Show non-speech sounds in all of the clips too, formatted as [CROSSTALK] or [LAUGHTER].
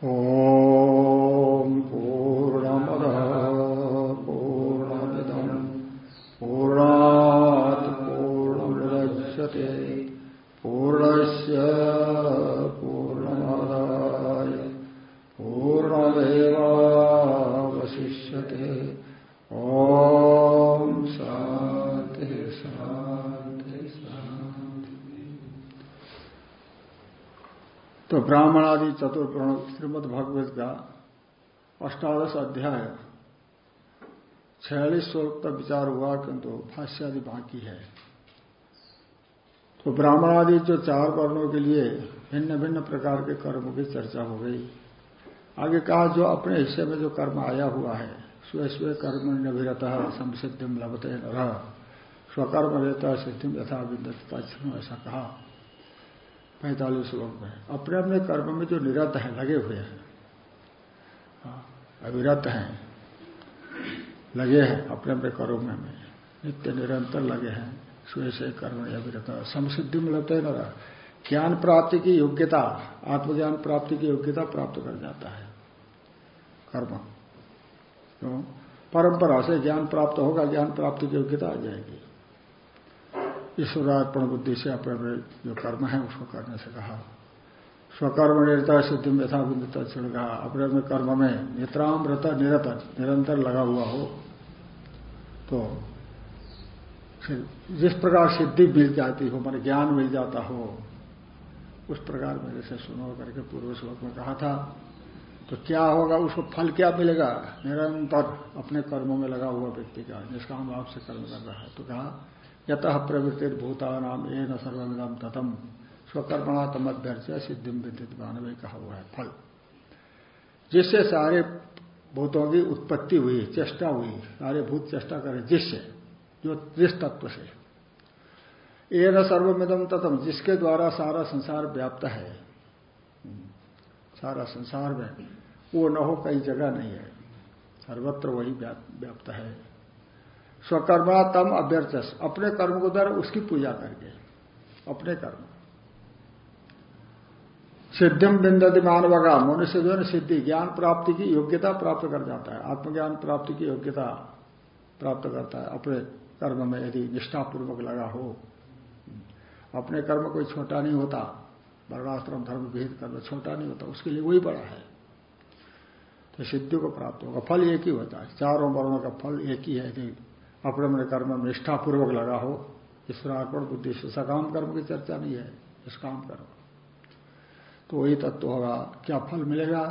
ॐ पूर्णमदः पूर्णमिदम् पूर्णात् पूर्णमुदच्यते पूर्णस्य पूर्णमादाय पूर्णमेवावशिष्यते। ॐ शान्तिः शान्तिः तो ब्राह्मणादि चतुर्वर्ण श्रीमद भागवत का अष्टादश अध्याय, छियालीस श्लोक का विचार हुआ किंतु भाष्यादि बाकी है। तो ब्राह्मण आदि जो चार वर्णों के लिए भिन्न भिन्न प्रकार के कर्मों की चर्चा हो गई। आगे कहा, जो अपने हिस्से में जो कर्म आया हुआ है, स्व स्व कर्म निरत संसिद्धिम लभते न स्वकर्म रहता सिद्धिम यथा विदता ऐसा कहा। पैंतालीस श्लोक में। अपने अपने कर्म में जो निरत है लगे हुए हैं। हाँ, अविरत हैं। लगे हैं अपने अपने कर्म में। नित्य निरंतर लगे हैं। स्वयं से कर्म अविरत समसिद्धि में लगते न ज्ञान प्राप्ति की योग्यता आत्मज्ञान प्राप्ति की योग्यता प्राप्त कर जाता है। कर्म। तो परंपरा से ज्ञान प्राप्त होगा ज्ञान प्राप्ति की योग्यता आ जाएगी। ईश्वरार्पण बुद्धि से अपने जो कर्म है, उसको करने से कहा। स्वकर्म निरता सिद्धि में यथा बिंदता चढ़ कहा। अपने अपने कर्म में नित्राम रत निरत निरंतर लगा हुआ हो तो जिस प्रकार सिद्धि मिल जाती हो, मान ज्ञान मिल जाता हो, उस प्रकार मेरे से सुनो करके पूर्व श्लोक में कहा था तो क्या होगा, उसको फल क्या मिलेगा? निरंतर अपने कर्मों में लगा हुआ व्यक्ति का, जिसका हम आपसे कर्म कर रहा है। तो कहा यत प्रवृत्ति भूतानाम ए न सर्वविदम तथम स्वकर्मणा तमभ्यर्च सिद्धि विद्युत मानव कहा हुआ है फल जिससे सारे भूतों की उत्पत्ति हुई, चेष्टा हुई, सारे भूत चेष्टा करें जिससे जो जिस तत्व से। ए न सर्वमिदम तथम जिसके द्वारा सारा संसार व्याप्त है, सारा संसार में, वो न हो कई जगह नहीं है। सर्वत्र वही व्याप्त है। स्वकर्मा तम अभ्यर्थ अपने कर्म को द्वारा उसकी पूजा करके। अपने कर्म। सिद्धिम बिंदति मानवगा। मनुष्य जो है सिद्धि, ज्ञान प्राप्ति की योग्यता प्राप्त कर जाता है। आत्मज्ञान प्राप्ति की योग्यता प्राप्त करता है। अपने कर्म में यदि निष्ठापूर्वक लगा हो। अपने कर्म कोई छोटा नहीं होता। वर्णाश्रम, धर्म भेद कर्म छोटा नहीं होता। उसके लिए वही बड़ा है। तो सिद्धि को प्राप्त होगा। फल एक ही होता है। चारों वर्णों का फल एक ही है। यदि अपने अपने कर्म में निष्ठापूर्वक लगा हो ईश्वरार्पण बुद्धि से सकाम कर्म की चर्चा नहीं है निष्काम कर्म। तो वही तत्व होगा, क्या फल मिलेगा?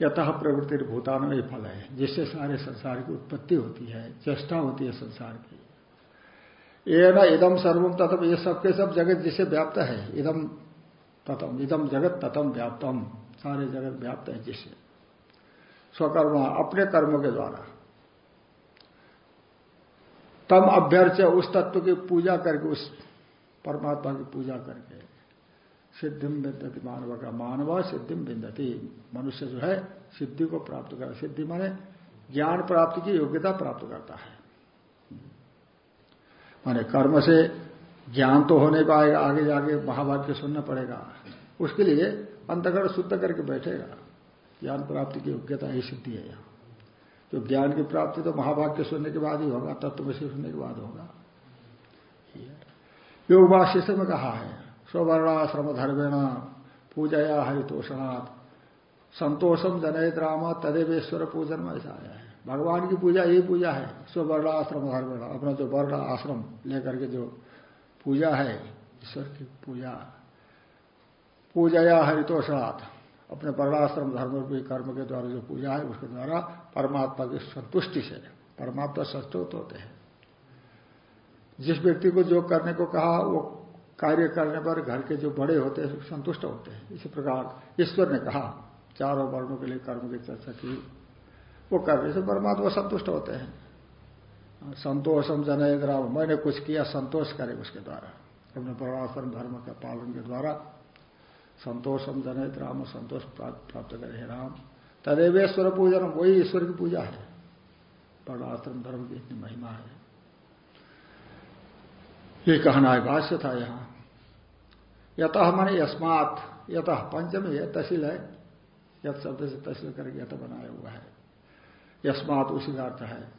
यतः प्रवृत्ति भूतान में फल है, जिससे सारे संसार की उत्पत्ति होती है, चेष्टा होती है संसार की। ये न इदम सर्वम तथम ये सबके सब जगत जिसे व्याप्त है इदम तथम इदम जगत तथम व्याप्तम, सारे जगत व्याप्त है जिससे स्वकर्म अपने कर्मों के द्वारा। तम अभ्यर्च उस तत्व की पूजा करके, उस परमात्मा की पूजा करके। सिद्धिम बिंदती मानव का मानव सिद्धिम बिंदती मनुष्य जो है, सिद्धि को प्राप्त कर सिद्धि माने ज्ञान प्राप्ति की योग्यता प्राप्त करता है। माने कर्म से ज्ञान तो होने पाएगा आगे जाके महावाक्य सुनना पड़ेगा। उसके लिए अंतकरण शुद्ध करके बैठेगा। ज्ञान प्राप्ति की योग्यता ही सिद्धि है यहाँ। तो ज्ञान की प्राप्ति तो महावाक्य सुनने के बाद ही होगा, तत्व में सुनने के बाद होगा। योग वाशिष्य में कहा है स्ववर्णाश्रम धर्मेण पूजया हरितोषणात् संतोषम जनहित राम तदेवेश्वर पूजन में ऐसा आया है। भगवान की पूजा यही पूजा है स्ववर्णाश्रम धर्मेण अपना जो वर्ण आश्रम लेकर के जो पूजा है, ईश्वर की पूजा। पूजया हरितोषणात् अपने वर्णाश्रम धर्म रूपी कर्म के द्वारा जो पूजा है, उसके द्वारा परमात्मा की संतुष्टि से परमात्मा संतुष्ट होते हैं। जिस व्यक्ति को जो करने को कहा, वो कार्य करने पर घर के जो बड़े होते हैं, संतुष्ट होते हैं। इसी प्रकार ईश्वर ने कहा, चारों वर्णों के लिए कर्म की चर्चा की। वो करने से परमात्मा संतुष्ट होते हैं। संतोषम जनयद राम मैंने कुछ किया, संतोष करे उसके द्वारा। अपने वर्णाश्रम धर्म के पालन के द्वारा संतोषम जनित राम, संतोष प्राप्त करे। राम, तदेवेश्वर पूजन, वही ईश्वर की पूजा है। वर्णाश्रम धर्म की इतनी महिमा है। ये कहना है भाष्य था यहाँ। यतः मन यस्मात, यतः पंचमी है, तहसील है। यथ शब्द से तहसील करके यथ बनाया हुआ है। यस्मात उसी का अर्थ है।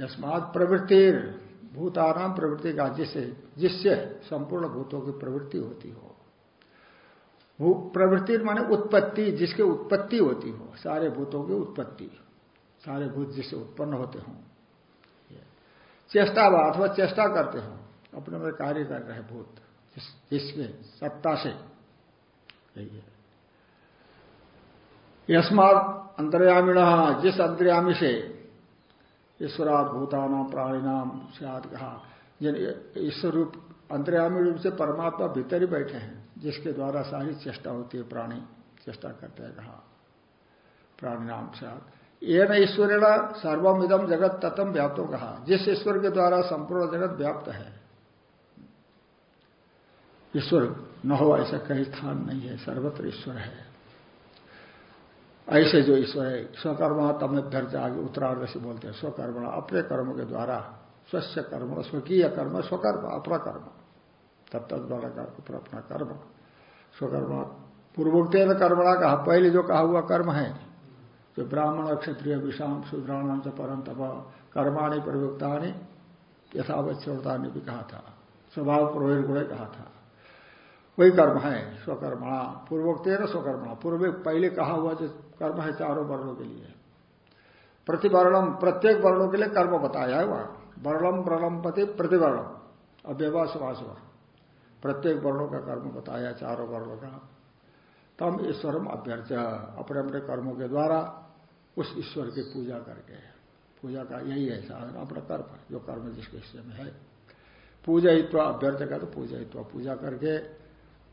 यस्मात प्रवृत्ति भूतानाम प्रवृत्ति का जिससे जिससे संपूर्ण भूतों की प्रवृत्ति होती हो। प्रवृत्ति माने उत्पत्ति, जिसके उत्पत्ति होती हो। सारे भूतों की उत्पत्ति। सारे भूत जिससे उत्पन्न होते हों। चेष्टा अथवा चेष्टा करते हो। अपने में कार्य कर रहे भूत जिसमें सत्ता से। यस्मात अंतर्यामीण, जिस अंतर्यामी से ईश्वरात भूतानाम प्राणीनाम सियाद कहा। जिन ईश्वर रूप अंतर्यामी रूप से परमात्मा भीतर ही बैठे हैं। जिसके द्वारा सारी चेष्टा होती है, प्राणी चेष्टा करते हैं, कहा। प्राणी नाम सियाद ये न ईश्वर सर्वम इदम जगत तत्म व्याप्तों, कहा। जिस ईश्वर के द्वारा संपूर्ण जगत व्याप्त है, ईश्वर न हो ऐसा कहीं स्थान नहीं है, सर्वत्र ईश्वर है। ऐसे जो ईश्वर है, स्वकर्मा तब में आगे उत्तरार्ध से बोलते हैं, स्वकर्म अपने कर्म के द्वारा, स्वस्य कर्म, स्वकीय कर्म, स्वकर्म अपना कर्म तब तक द्वारा अपना कर्म। स्वकर्म, पूर्वोक्त कर्मणा कहा, पहले जो कहा हुआ कर्म है, जो ब्राह्मण क्षत्रिय, विषाम शूद्राणाम से परम तप कर्माणी प्रयुक्तानी यथावत ने भी कहा था। स्वभाव गुणे कहा था। वही कर्म है स्वकर्मा पूर्वोक्त न स्वकर्मा पूर्व पहले कहा हुआ जो कर्म है चारों वर्णों के लिए। प्रतिवर्णम, प्रत्येक वर्णों के लिए कर्म बताया है वहाँ। वर्णम व्रणम पति प्रतिवर्णम अव्यवा सुभाष प्रत्येक वर्णों का कर्म बताया, चारों वर्णों का। तम ईश्वरम अभ्यर्थ, अपने अपने कर्मों के द्वारा उस ईश्वर की पूजा करके। पूजा का यही है साधन अपना कर्म, जो कर्म जिसके हिस्से में है। पूजयित्व अभ्यर्थ का तो पूजयित्व पूजा करके,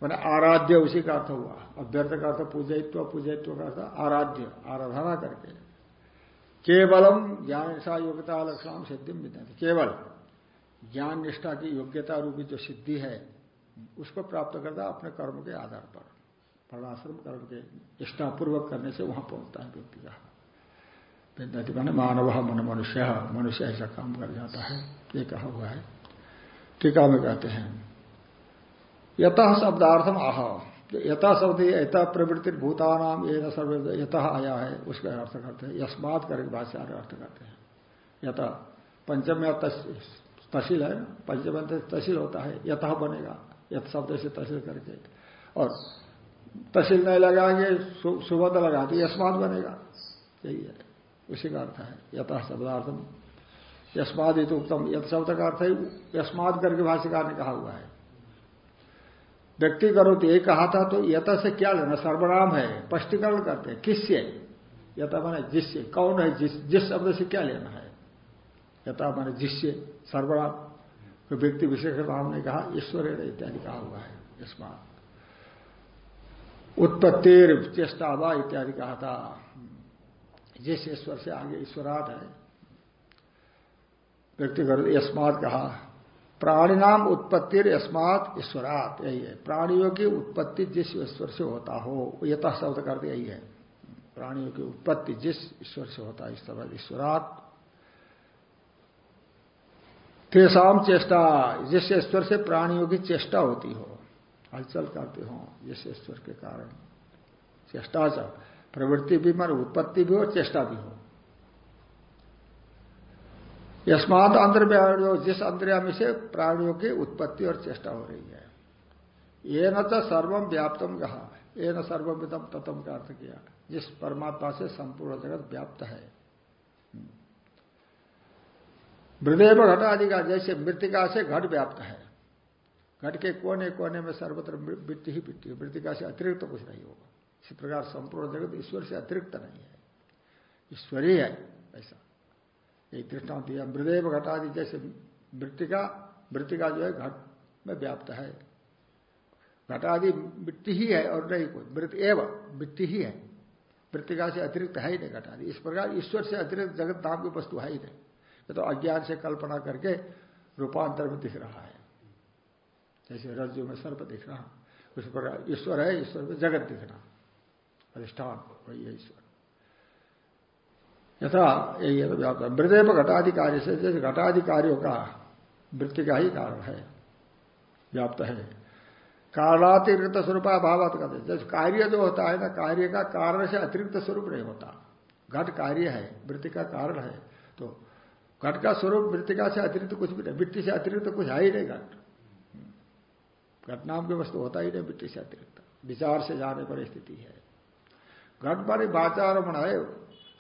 मैंने आराध्य उसी का अर्थ हुआ। अभ्यर्थ का अर्थ पूजयित्व पूजयित्व का अर्थ आराध्य, आराधना करके। केवलम ज्ञान निष्ठा योग्यता लक्षण सिद्धि केवल ज्ञान निष्ठा की योग्यता रूपी जो सिद्धि है उसको प्राप्त करता अपने कर्म के आधार पर। वर्णाश्रम कर्म के निष्ठापूर्वक करने से वहाँ पहुँचता है व्यक्ति का। माने मानव मन मनुष्य मनुष्य ऐसा काम कर जाता है। ये कहा हुआ है। टीका में कहते हैं यथ शब्दार्थम आह। यथा शब्द यथा प्रवृत्ति भूतानाम ये सर्व यथा आया है, उसका अर्थ करते हैं। यस्मात करके भाषा अर्थ करते हैं। यथा पंचम या तहसील है पंचम तहसील होता है। यथा बनेगा। यथ शब्द से तहसील करके। और तहसील नहीं लगाएँगे सुबह लगा तो यशमात बनेगा। यही है। उसी का अर्थ है। यथा शब्दार्थम। यशमाद तो उत्तम यथ शब्द का अर्थ है यशमाद करके भाष्यकार ने कहा हुआ है। व्यक्ति करो तो ये कहा था तो यथा से क्या लेना? सर्वनाम है। स्पष्टीकरण करते हैं। किससे? यथा माने जिससे। कौन है जिस जिस शब्द से क्या लेना है? यथा माने जिससे। सर्वनाम। तो व्यक्ति विशेष नाम ने कहा ईश्वर इत्यादि कहा हुआ है यशमात उत्पत्तिर चेष्टा वा इत्यादि कहा था। जिस ईश्वर से आगे ईश्वरात है, व्यक्तिगत यस्मात कहा, प्राणिनाम उत्पत्तिर यस्मात ईश्वरात यही है। प्राणियों की उत्पत्ति जिस ईश्वर से होता हो यथा शब्द करते यही है। प्राणियों की उत्पत्ति जिस ईश्वर से होता है ईश्वर ईश्वरात तेसाम चेष्टा जिस ईश्वर से प्राणियों की चेष्टा होती हो। हलचल करते हो जिस ईश्वर के कारण। चेष्टा प्रवृत्ति भी मान उत्पत्ति भी हो, चेष्टा भी हो। यस्मात अंतर्व्याणियों जिस अंतर्यामी से प्राणियों की उत्पत्ति और चेष्टा हो रही है। ये न तो सर्वम व्याप्तम कहा ये न सर्वमितम तत्म का अर्थ किया। जिस परमात्मा से संपूर्ण जगत व्याप्त है। हृदय घटादि का जैसे मृतिका से घट व्याप्त है। घट के कोने कोने में सर्वत्र वृत्ति ही है। मृतिका से अतिरिक्त तो कुछ नहीं होगा। इसी प्रकार संपूर्ण जगत ईश्वर से अतिरिक्त नहीं है। ईश्वर ही, ऐसा। एक दृष्टांत दिया मृदेव घटादि जैसे मृतिका मृतिका जो है घट में व्याप्त है। घटादि मिट्टी ही है और नहीं कोई। मृत एव मिट्टी ही है। मृतिका से अतिरिक्त है ही नहीं घटादि इस प्रकार ईश्वर से अतिरिक्त जगत नाम की वस्तु है ही नहीं। ये तो अज्ञान से कल्पना करके रूपांतर में दिख रहा है। जैसे रज्जु में सर्प दिख दिखना, उस प्रकार ईश्वर है, ईश्वर में जगत दिखना। अधिष्ठान, वही है ईश्वर। यथा यही है। व्याप्त मृदेव घटाधिकारी से, जैसे घटाधिकारियों का वृत्ति का ही कारण है, व्याप्त है। कारणातिरिक्त स्वरूप अभावत कहते जैसे कार्य जो होता है ना, कार्य का कारण से अतिरिक्त स्वरूप नहीं होता। घट कार्य है वृत्ति का कारण है तो घट का स्वरूप मृतिका से अतिरिक्त कुछ भी नहीं, मिट्टी से अतिरिक्त कुछ है ही नहीं घट घटनाम की वस्तु होता ही नहीं मिट्टी से अतिरिक्त। विचार से जाने पर स्थिति है। घट माने वाचारमण है,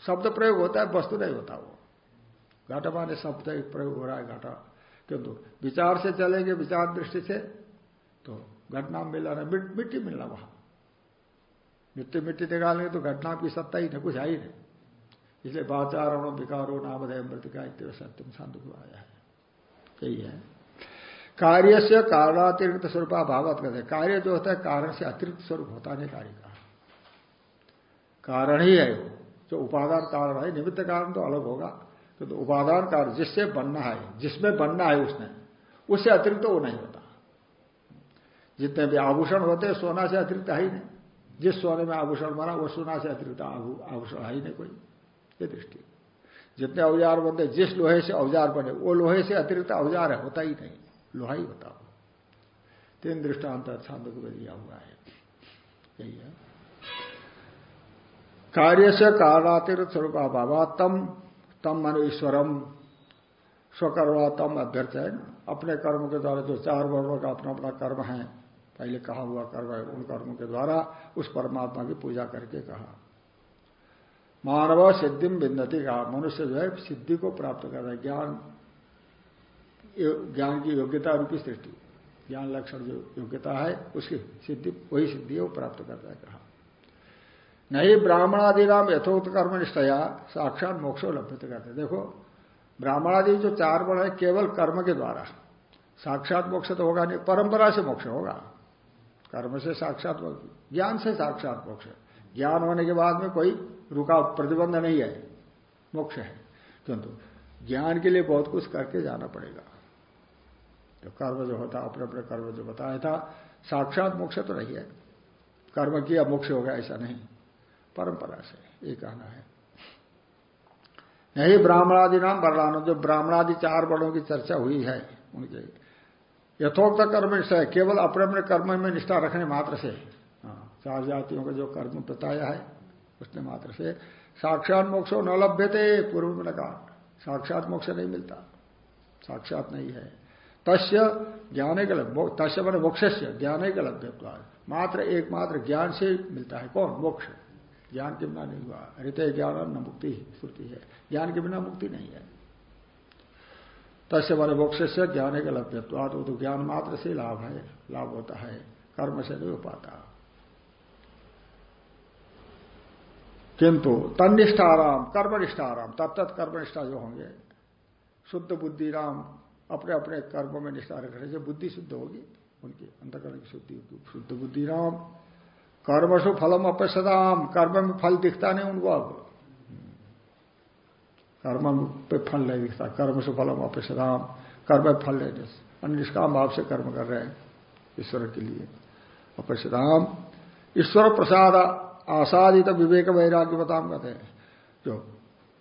शब्द प्रयोग होता है, वस्तु नहीं होता वो। घट माने शब्द प्रयोग हो रहा है घटा किंतु विचार से चलेंगे, विचार दृष्टि से तो घटना मिल रहा मिट्टी मिलना वहाँ। मिट्टी मिट्टी निकालेंगे तो घटना की सत्ता ही नहीं, कुछ है ही नहीं। इसलिए वाचारण विकारो नामधेय मृतिका इत्य सत्यम शांत आया है। यही है। कार्य से कारणातिरिक्त स्वरूप अभावत कहते कार्य जो होता है कारण से अतिरिक्त स्वरूप होता नहीं कार्य का। कारण ही है वो। जो उपादान कारण है निमित्त कारण तो अलग होगा। तो, तो उपादान कारण जिससे बनना है जिसमें बनना है उसने उससे अतिरिक्त तो वो नहीं होता। जितने भी आभूषण होते हैं सोना से अतिरिक्त है ही नहीं। जिस सोने में आभूषण बना वो सोना से अतिरिक्त आभूषण है ही नहीं कोई। ये दृष्टि। जितने औज़ार बनते, जिस लोहे से औज़ार बने, वो लोहे से अतिरिक्त औज़ार है, होता ही नहीं। लोहा ही होता हो। तीन दृष्टांत छांद को दिया हुआ है। यही है। कार्य से कारणातिरिक्त स्वरूप अभाव तम तम मन ईश्वरम स्वकर्मा तम अभ्यर्थ है अपने कर्म के द्वारा जो चार वर्णों का अपना अपना कर्म है, पहले कहा हुआ कर्म है, उन कर्मों के द्वारा उस परमात्मा की पूजा करके कहा। मानव सिद्धिम बिंदती का मनुष्य जो है सिद्धि को प्राप्त करता है, ज्ञान ज्ञान की योग्यता रूपी सृष्टि। ज्ञान लक्षण जो योग्यता है, उसकी सिद्धि, वही सिद्धि वो प्राप्त करता है, कहा। नहीं ब्राह्मणादि नाम यथोक्त कर्म निष्ठया, साक्षात मोक्षो लभ्यत करते देखो, ब्राह्मणादि जो चार बड़ है, केवल कर्म के द्वारा। साक्षात मोक्ष तो होगा नहीं, परंपरा से मोक्ष होगा। कर्म से साक्षात ज्ञान से साक्षात मोक्ष। ज्ञान होने के बाद में कोई रुका प्रतिबंध नहीं है मोक्ष है। किंतु ज्ञान के लिए बहुत कुछ करके जाना पड़ेगा। जो कर्म जो होता अपने अपने कर्म जो बताया था साक्षात मोक्ष तो नहीं है। कर्म किया मोक्ष होगा ऐसा नहीं। परंपरा से ये कहना है। यही ब्राह्मणादि नाम वर्णान जो ब्राह्मणादि चार वर्णों की चर्चा हुई है उनके यथोक्त कर्म है केवल अपने अपने कर्म में निष्ठा रखने मात्र से। हाँ, चार जातियों का जो कर्म बताया है उसने मात्र से, साक्षात मोक्ष न लभ्य थे पूर्व में कहा, साक्षात मोक्ष नहीं मिलता। साक्षात नहीं है। तस्य ज्ञाने के तस्य मैंने मोक्ष से ज्ञाने के लभ्य मात्र एकमात्र ज्ञान से मिलता है कौन? मोक्ष। ज्ञान के बिना नहीं हुआ। हृदय ज्ञान न मुक्ति श्रुति है। ज्ञान के बिना मुक्ति नहीं है। तस्य मैंने मोक्ष से ज्ञाने के लभ्यत्वाद वो तो ज्ञान मात्र से लाभ है, लाभ होता है। कर्म से नहीं हो पाता। किंतु तनिष्ठाराम कर्मनिष्ठाराम, तब तत् कर्मनिष्ठा जो होंगे, शुद्ध बुद्धि राम अपने अपने कर्मों में निष्ठा रखने से बुद्धि शुद्ध होगी, उनकी अंतकरण की शुद्धि होगी। शुद्ध बुद्धि राम, कर्मसु फलम अपसदाम कर्म में फल दिखता नहीं उनको अब। कर्म पे फल नहीं दिखता, कर्मसु फलम अपसदाम कर्म फल नहीं निष्काम भाव से कर्म कर रहे हैं, ईश्वर के लिए। अपसदाम ईश्वर प्रसाद आसादित विवेक वैराग्य बताम कहते हैं। जो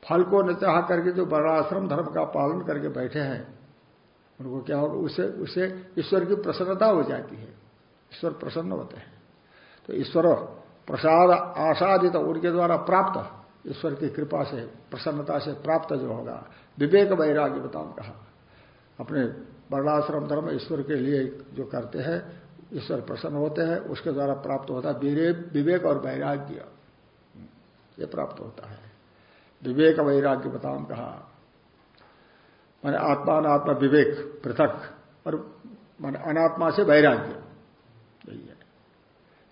फल को न चाह करके जो वर्णाश्रम धर्म का पालन करके बैठे हैं, उनको क्या होगा? उसे उसे ईश्वर की प्रसन्नता हो जाती है। ईश्वर प्रसन्न होते हैं। तो ईश्वर प्रसाद आसादित उनके द्वारा प्राप्त, ईश्वर की कृपा से, प्रसन्नता से प्राप्त जो होगा, विवेक वैराग्य बताओ कहा। अपने वर्णाश्रम धर्म ईश्वर के लिए जो करते हैं ईश्वर प्रसन्न होते हैं, उसके द्वारा प्राप्त होता है विवेक और वैराग्य। ये प्राप्त होता है। विवेक वैराग्य बताओ कहा। माने आत्मा अनात्मा विवेक, पृथक, और माने अनात्मा से वैराग्य। यही है।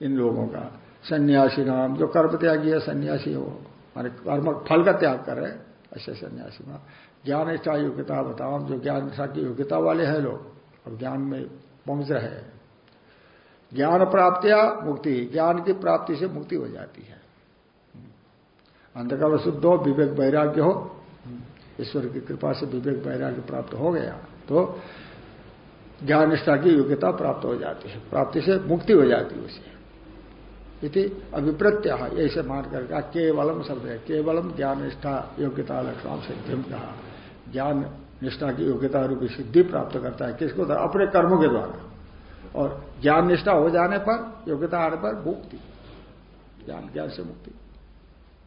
इन लोगों का सन्यासी नाम, जो कर्म त्यागी है, सन्यासी हो माने कर्म, फल का त्याग कर रहे ऐसे सन्यासी नाम। ज्ञान निष्ठा योग्यता बताओ जो ज्ञान निष्ठा की योग्यता वाले हैं लोग, और ज्ञान में पहुँच रहे हैं। ज्ञान प्राप्तिया मुक्ति। ज्ञान की प्राप्ति से मुक्ति हो जाती है। अंधकाल शुद्ध हो विवेक वैराग्य हो। ईश्वर की कृपा से विवेक वैराग्य प्राप्त हो गया तो ज्ञान निष्ठा की योग्यता प्राप्त हो जाती है। प्राप्ति से मुक्ति हो जाती है उसे। इति अभिप्रत्य ऐसे मान कर कहा, केवलम शब्द है। केवलम ज्ञान निष्ठा योग्यता लक्षण सिद्धि कहा। ज्ञान निष्ठा की योग्यता रूपी सिद्धि प्राप्त करता है। किसको? अपने कर्मों के द्वारा। और ज्ञान निष्ठा हो जाने पर, योग्यता आने पर मुक्ति। ज्ञान ज्ञान से मुक्ति।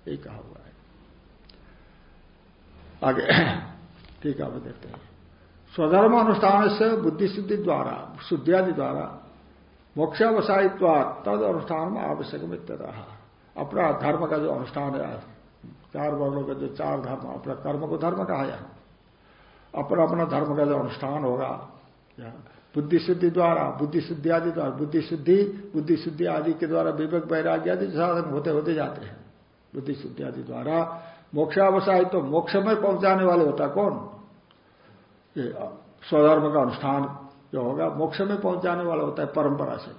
यही कहा हुआ है। आगे, [CLEARS THROAT] ठीक है देखते हैं। स्वधर्म अनुष्ठान से बुद्धि सिद्धि द्वारा, शुद्धियादि द्वारा मोक्षावसायित्वा तद अनुष्ठान आवश्यक मित्रता अपना धर्म का जो अनुष्ठान है, चार वर्णों का जो चार धर्म, अपना कर्म को धर्म कहा यहाँ अपना अपना धर्म का जो अनुष्ठान होगा बुद्धि शुद्धि द्वारा, बुद्धि शुद्धि आदि द्वारा, बुद्धि शुद्धि बुद्धि शुद्धि आदि के द्वारा विवेक वैराग्य आदि साधन होते होते जाते हैं। बुद्धि शुद्धि आदि द्वारा मोक्षावसाय तो मोक्ष में पहुँचाने वाले होता कौन? ये स्वधर्म का अनुष्ठान जो होगा मोक्ष में पहुँचाने वाला होता है परंपरा से।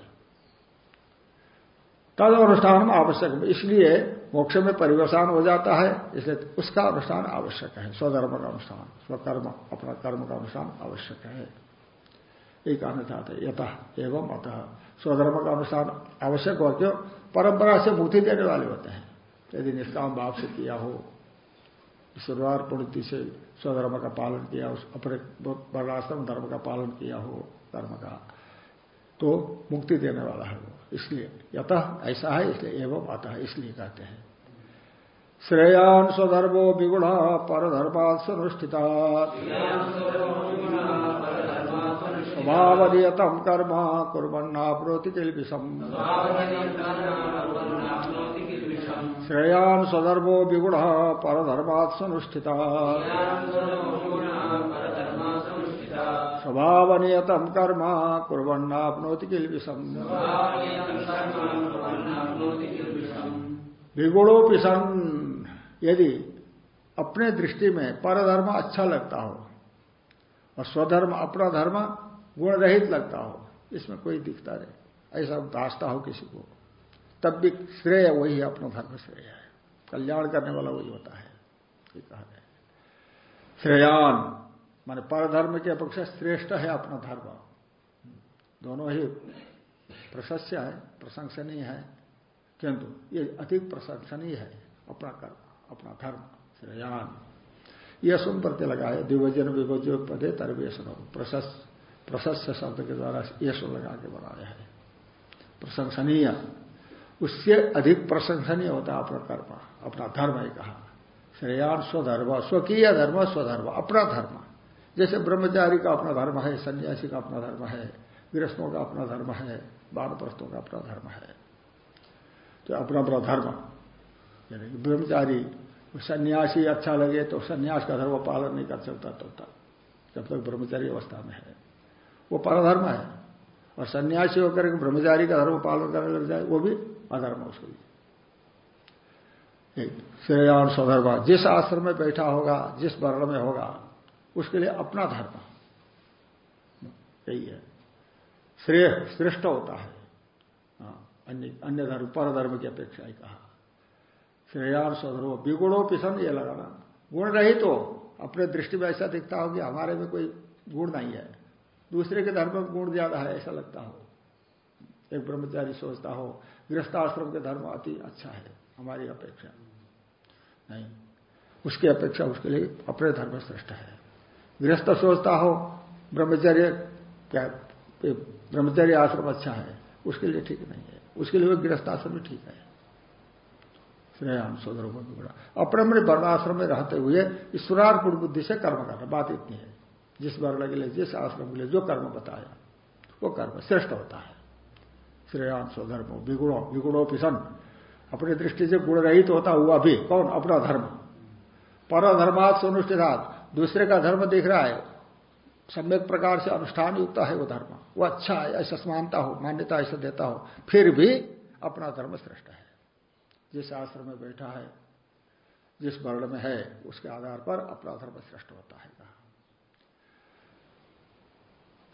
तद अनुष्ठान आवश्यक इसलिए मोक्ष में परिवर्तन हो जाता है, इसलिए उसका अनुष्ठान आवश्यक है। स्वधर्म का अनुष्ठान, स्वकर्म, अपना कर्म का अनुष्ठान आवश्यक है। एक कहना चाहते यथ एवं अतः स्वधर्म का अनुष्ठान आवश्यक हो, क्यों? परंपरा से मुक्ति देने वाले होते हैं। यदि निष्काम भाव से किया हो, शुरुआत पुण्य से स्वधर्म का पालन किया, उस अपने वर्णाश्रम धर्म का पालन किया हो, धर्म का तो मुक्ति देने वाला है वो। इसलिए यत ऐसा है, इसलिए एवं अतः इसलिए कहते हैं। श्रेयान स्वधर्मो विगुण, परधर्मात सुनुष्ठिता स्वभावनियतम कर्म कुरन्नाप्नोति किलबिषम श्रेयान स्वधर्मो विगुण परधर्मात सुनुष्ठिता। स्वभावनियतम कर्म कुरन्नाप्नोति किलबिषम विगुणोपिशन यदि अपने दृष्टि में परधर्म अच्छा लगता हो और स्वधर्म, अपना धर्म गुण रहित लगता हो, इसमें कोई दिखता नहीं। ऐसा दासता हो किसी को। तब भी श्रेय वही है, अपना धर्म श्रेय है। कल्याण करने वाला वही होता है। कहा है। श्रेयान, माने परधर्म की अपेक्षा श्रेष्ठ है अपना धर्म। दोनों ही प्रशस्य है, प्रशंसनीय है। किंतु ये अधिक प्रशंसनीय है अपना कर्म अपना धर्म, श्रेयान। यह सुन प्रत्यय लगाए दिवजन विभोज्य पदे तरवेशन प्रशस्त प्रशस्त शब्द के द्वारा यश लगा के बनाया है। प्रशंसनीय। उससे अधिक प्रशंसनीय होता है अपना कर्म, अपना धर्म ही कहा। श्रेयान स्वधर्म, स्वकीय धर्म, स्वधर्म, अपना धर्म। जैसे ब्रह्मचारी का अपना धर्म है, सन्यासी का अपना धर्म है, गृहस्थों का अपना धर्म है बानप्रस्थों का अपना धर्म है। तो अपना अपना धर्म। यानी ब्रह्मचारी, सन्यासी अच्छा लगे तो सन्यास का धर्म पालन नहीं कर सकता तब तक, जब तक ब्रह्मचारी अवस्था में है। वो परधर्म है। और सन्यासी होकर के ब्रह्मचारी का धर्म पालन करने लग जाए वो भी अधर्म उसके लिए। श्रेयान स्वधर्म जिस आश्रम में बैठा होगा जिस वर्ण में होगा उसके लिए अपना धर्म। यही है। श्रेय श्रेष्ठ होता है। हाँ, अन्य अन्य धर्म पर धर्म की अपेक्षा ही कहा। श्रेयान स्वधर्म विगुणों पिछन ये लगाना। गुण रही तो अपने दृष्टि में ऐसा दिखता हो कि हमारे में कोई गुण नहीं है। दूसरे के धर्म में गुण ज़्यादा है, ऐसा लगता हो। एक ब्रह्मचारी सोचता हो गृहस्थाश्रम के धर्म अति अच्छा है, हमारी अपेक्षा। नहीं, उसकी अपेक्षा उसके लिए अपने धर्म श्रेष्ठ है। गृहस्थ सोचता हो, ब्रह्मचर्य क्या ब्रह्मचर्य आश्रम अच्छा है, उसके लिए ठीक नहीं है। उसके लिए गृहस्थ आश्रम भी ठीक है। श्रेयाम सोदर अपने अपने वर्णाश्रम में रहते हुए ईश्वरार्पण बुद्धि से कर्म करना, बात इतनी है। जिस वर्ण के लिए, जिस आश्रम के लिए, जो कर्म बताया, वो कर्म श्रेष्ठ होता है। श्रेयान स्वधर्म विगुणों विगुणों पिसन अपनी दृष्टि से गुण रहित होता हुआ भी कौन? अपना धर्म। पर धर्मात सुनुष्ठित दूसरे का धर्म दिख रहा है, सम्यक प्रकार से अनुष्ठान युक्त है वो धर्म। वो अच्छा है, ऐसा समानता हो, मान्यता ऐसा देता हो, फिर भी अपना धर्म श्रेष्ठ है। जिस आश्रम में बैठा है, जिस वर्ण में है, उसके आधार पर अपना धर्म श्रेष्ठ होता है।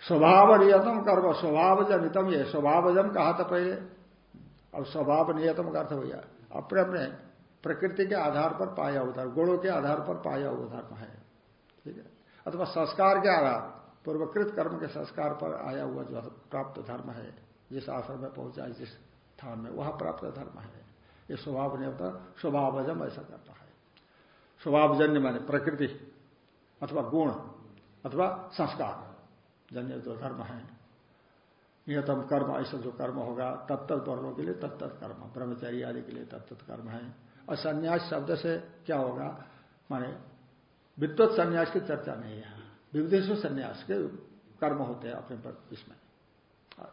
स्वभाव नियतम कर्म स्वभाव जनितम ये, स्वभावजन कहा था पहले? अब स्वभाव नियतम का अर्थ भैया, अपने अपने प्रकृति के आधार पर पाया धर्म, गुणों के आधार पर पाया हुआ धर्म है। ठीक है? अथवा संस्कार के आधार, पूर्वकृत कर्म के संस्कार पर आया हुआ जो प्राप्त धर्म है, जिस आश्रम में पहुँचा, जिस स्थान में, वह प्राप्त धर्म है। ये स्वभाव नहीं होता ऐसा करता है। स्वभावजन्य माने प्रकृति, अथवा गुण, अथवा संस्कार। जन्य जो धर्म है। नियतम कर्म, ऐसा जो कर्म होगा तत्त वर्णों के लिए तत्त कर्म ब्रह्मचारी आदि के लिए तत्त कर्म है। और संन्यास शब्द से क्या होगा? माने विद्वत संन्यास की चर्चा नहीं है। विविधेश संन्यास के कर्म होते हैं अपने पर इसमें।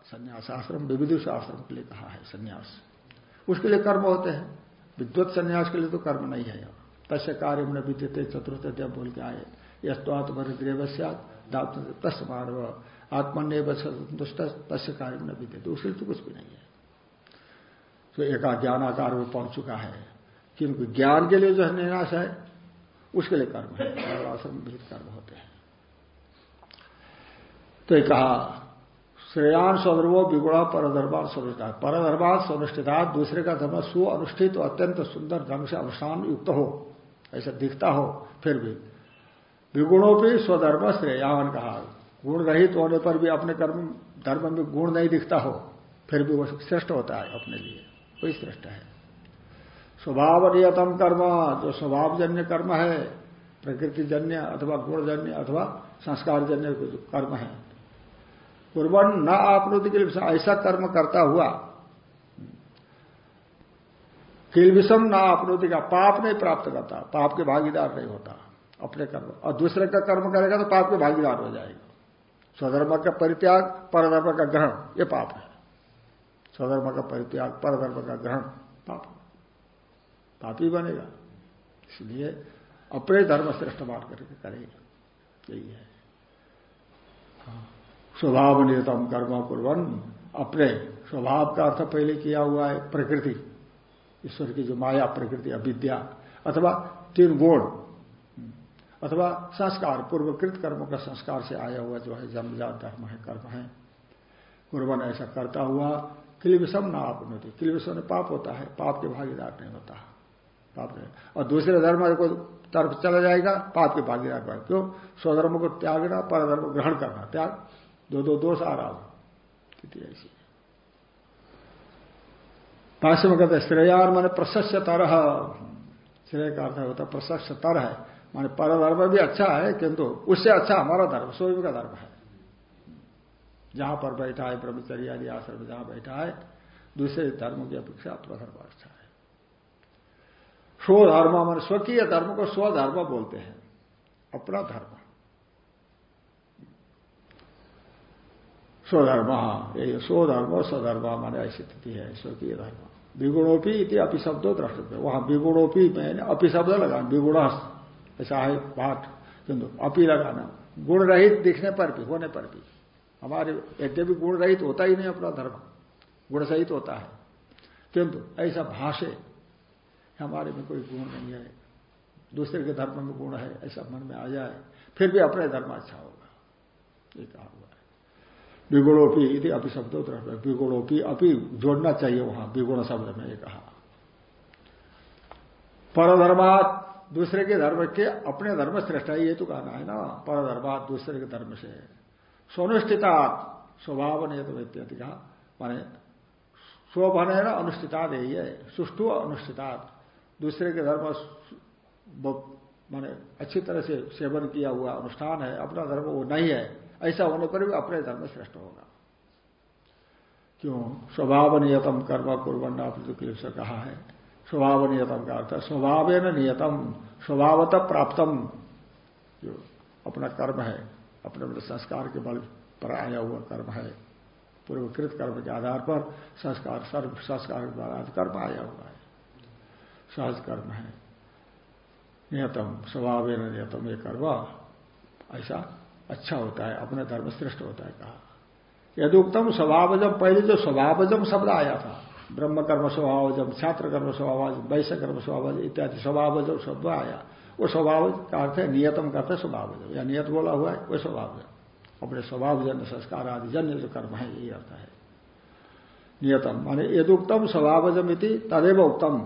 संन्यास आश्रम विविध आश्रम के लिए कहा है संन्यास। उसके लिए कर्म होते हैं। विद्वत संन्यास के लिए तो कर्म नहीं है। तस्य कार्य में विद्यते, चतुर्थ बोल के आए। यस्तवात्मरिद्रेव मानव आत्मनिर्भर संतुष्ट तस्य कार्य में विद्यते उसके तो कुछ भी नहीं है। तो एक ज्ञानाकार में पहुँच चुका है क्योंकि ज्ञान के लिए जो है निराश है, उसके लिए कर्म है विहित कर्म होते हैं। तो ये कहा, श्रेयान स्वधर्मो विगुणा परधर्मान स्वनुष्ठा परधर्मान स्वनुष्ठिता दूसरे का धर्म सु अनुष्ठित तो अत्यंत सुंदर ढंग से अनुष्ठान युक्त हो, ऐसा दिखता हो, फिर भी विगुणों भी स्वधर्म श्रेयान कहा। गुण रहित होने पर भी अपने कर्म, धर्म में गुण नहीं दिखता हो, फिर भी वो श्रेष्ठ होता है अपने लिए। वही श्रेष्ठ है। स्वभाव नियतम कर्म, जो स्वभावजन्य कर्म है प्रकृति जन्य अथवा गुणजन्य अथवा संस्कार जन्य कर्म है। पूर्वन न आपनोति के लिए ऐसा कर्म करता हुआ किलविषम न आपनोति का पाप नहीं प्राप्त करता, पाप के भागीदार नहीं होता। अपने कर्म। और दूसरे का कर्म करेगा तो पाप के भागीदार हो जाएगा। स्वधर्म का परित्याग, परधर्म का ग्रहण, ये पाप है। स्वधर्म का परित्याग, परधर्म का ग्रहण, पाप पापी बनेगा। इसलिए अपने धर्म श्रेष्ठ मान करके करेगा। यही है। स्वभाव नियतम कर्म कुरन अपने स्वभाव का अर्थ पहले किया हुआ है प्रकृति। ईश्वर की जो माया, प्रकृति, अविद्या, अथवा तीन गुण। अथवा संस्कार, पूर्वकृत कर्म का संस्कार से आया हुआ जो है जन्मजात धर्म है, कर्म है। कुर्बन ऐसा करता हुआ किलविषम ना आपनोति। किलविषम पाप होता है, पाप के भागीदार नहीं होता। पाप नहीं। और दूसरे धर्म को तरफ़ चला जाएगा, पाप के भागीदार पर क्यों? स्वधर्म को त्यागना, परधर्म ग्रहण करना। त्याग दो दो दोष आ रहा स्थिति ऐसी भाष्य में कहते श्रेयान मैंने प्रशस्य तरह श्रेय का अर्थ होता प्रशस्त तर है माने परधर्म भी अच्छा है, किंतु उससे अच्छा हमारा धर्म स्वयं का धर्म है। जहाँ पर बैठा है, ब्रह्मचर्य आदि आश्रम जहाँ बैठा है, दूसरे धर्म की अपेक्षा अपना धर्म अच्छा है। स्वधर्म मान स्वकीय धर्म को स्वधर्म बोलते हैं, अपना धर्म। स्वधर्म यही स्वधर्म स्वधर्म माने ऐसी स्थिति है, स्वकीय धर्म। विगुणोपी इति अपिशब्दो द्रष्टव्य वहाँ विगुणोपी मैंने अपिशब्द लगा विगुण ऐसा है पाठ। किंतु अपी लगाना, गुण रहित दिखने पर भी, होने पर भी। हमारे यद्यपि गुण रहित होता ही नहीं अपना धर्म। गुण सहित होता है। किंतु ऐसा भाषे, हमारे में कोई गुण नहीं है। दूसरे के धर्म में गुण है, ऐसा मन में आ जाए, फिर भी अपने धर्म अच्छा होगा। ये कहा हुआ है। विगुणोपी यदि अपि शब्दों तरफ़ विगुणोपी अपी जोड़ना चाहिए वहाँ, विगुण शब्द में ये कहा। परधर्मात दूसरे के धर्म के अपने धर्म श्रेष्ठ है, ये तो कहना है ना। पर धर्मात दूसरे के धर्म से। स्वनुष्ठितात स्वभाव ने तो व्यक्ति कहा। माने स्वभन है ना अनुष्ठितात यही है। सुष्ठु अनुष्ठितात। दूसरे के धर्म माने अच्छी तरह से सेवन किया हुआ अनुष्ठान है, अपना धर्म वो नहीं है। ऐसा होने पर भी अपने धर्म श्रेष्ठ होगा। क्यों? स्वभाव नियतम कर्म कुरबंडा से कहा है। स्वभाव नियतम का अर्थ स्वभाव नियतम, स्वभावत प्राप्तम। जो अपना कर्म है, अपने अपने संस्कार के बल पर आया हुआ कर्म है, पूर्वकृत कर्म के आधार पर संस्कार, सर्व संस्कार के द्वारा कर्म आया हुआ है। सहज कर्म है। नियतम स्वभाव नियतम ये कर्म ऐसा अच्छा होता है, अपने धर्म श्रेष्ठ होता है कहा। यदि उत्तम स्वभावजम, पहले जो स्वभावजम शब्द आया था ब्रह्म कर्म स्वभाव जब छात्र कर्म स्वभाव वैश्य कर्म स्वभाव इत्यादि स्वभाव जब शब्द आया। वो स्वभाव का अर्थ है नियतम का अर्थ स्वभाव जब या नियत बोला हुआ है वो स्वभाव जब अपने स्वभाव जन्य संस्कार आदि जन्य जो कर्म है यही अर्थ है। नियतम माने यदुक्तम स्वभावजम इति तदेव उत्तम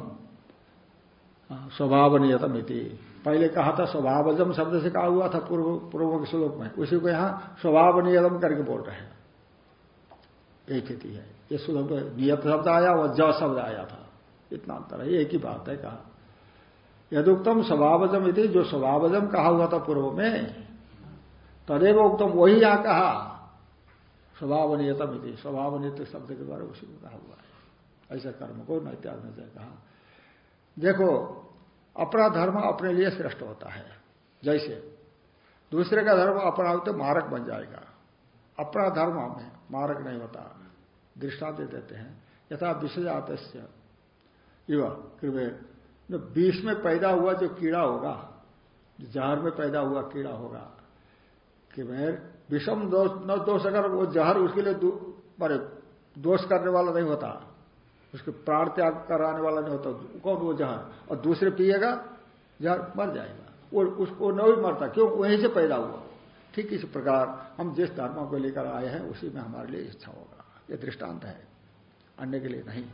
हाँ, स्वभाव नियतम इति। पहले कहा था स्वभावजम शब्द से कहा हुआ था पूर्व पूर्व के श्लोक में। उसी को यहाँ स्वभाव नियतम करके बोल रहे हैं। एक स्थिति है ये शुद्ध नियत शब्द आया और ज शब्द आया था। इतना अंतर है, एक ही बात है कहा। यदुक्तम स्वभावजम यदि जो स्वभावजम कहा हुआ था पूर्व में, तदेव उत्तम वही यहाँ कहा। स्वभाव नियतम यदि स्वभाव नियत शब्द के द्वारा उसी को कहा हुआ है। ऐसे कर्म को न त्यागना चाहिए कहा। देखो, अपना धर्म अपने लिए श्रेष्ठ होता है। जैसे, दूसरे का धर्म अपना हो तो मारक बन जाएगा। अपना धर्म हमें मारक नहीं होता। दृष्टांत देते हैं। यथा विषजात युवा कृपया जो बीस में पैदा हुआ जो कीड़ा होगा, जहर में पैदा हुआ कीड़ा होगा। कि मैं विषम दोष, न दोष अगर वो जहर उसके लिए मारे, दोष करने वाला नहीं होता। उसके प्राण त्याग कराने वाला नहीं होता। कौन वो जहर? और दूसरे पिएगा, जहर मर जाएगा। वो, उसको न भी मरता। क्यों? वहीं से पैदा हुआ। ठीक इस प्रकार हम जिस धर्म को लेकर आए हैं, उसी में हमारे लिए इच्छा होगा। ये दृष्टांत है। अन्य के लिए नहीं।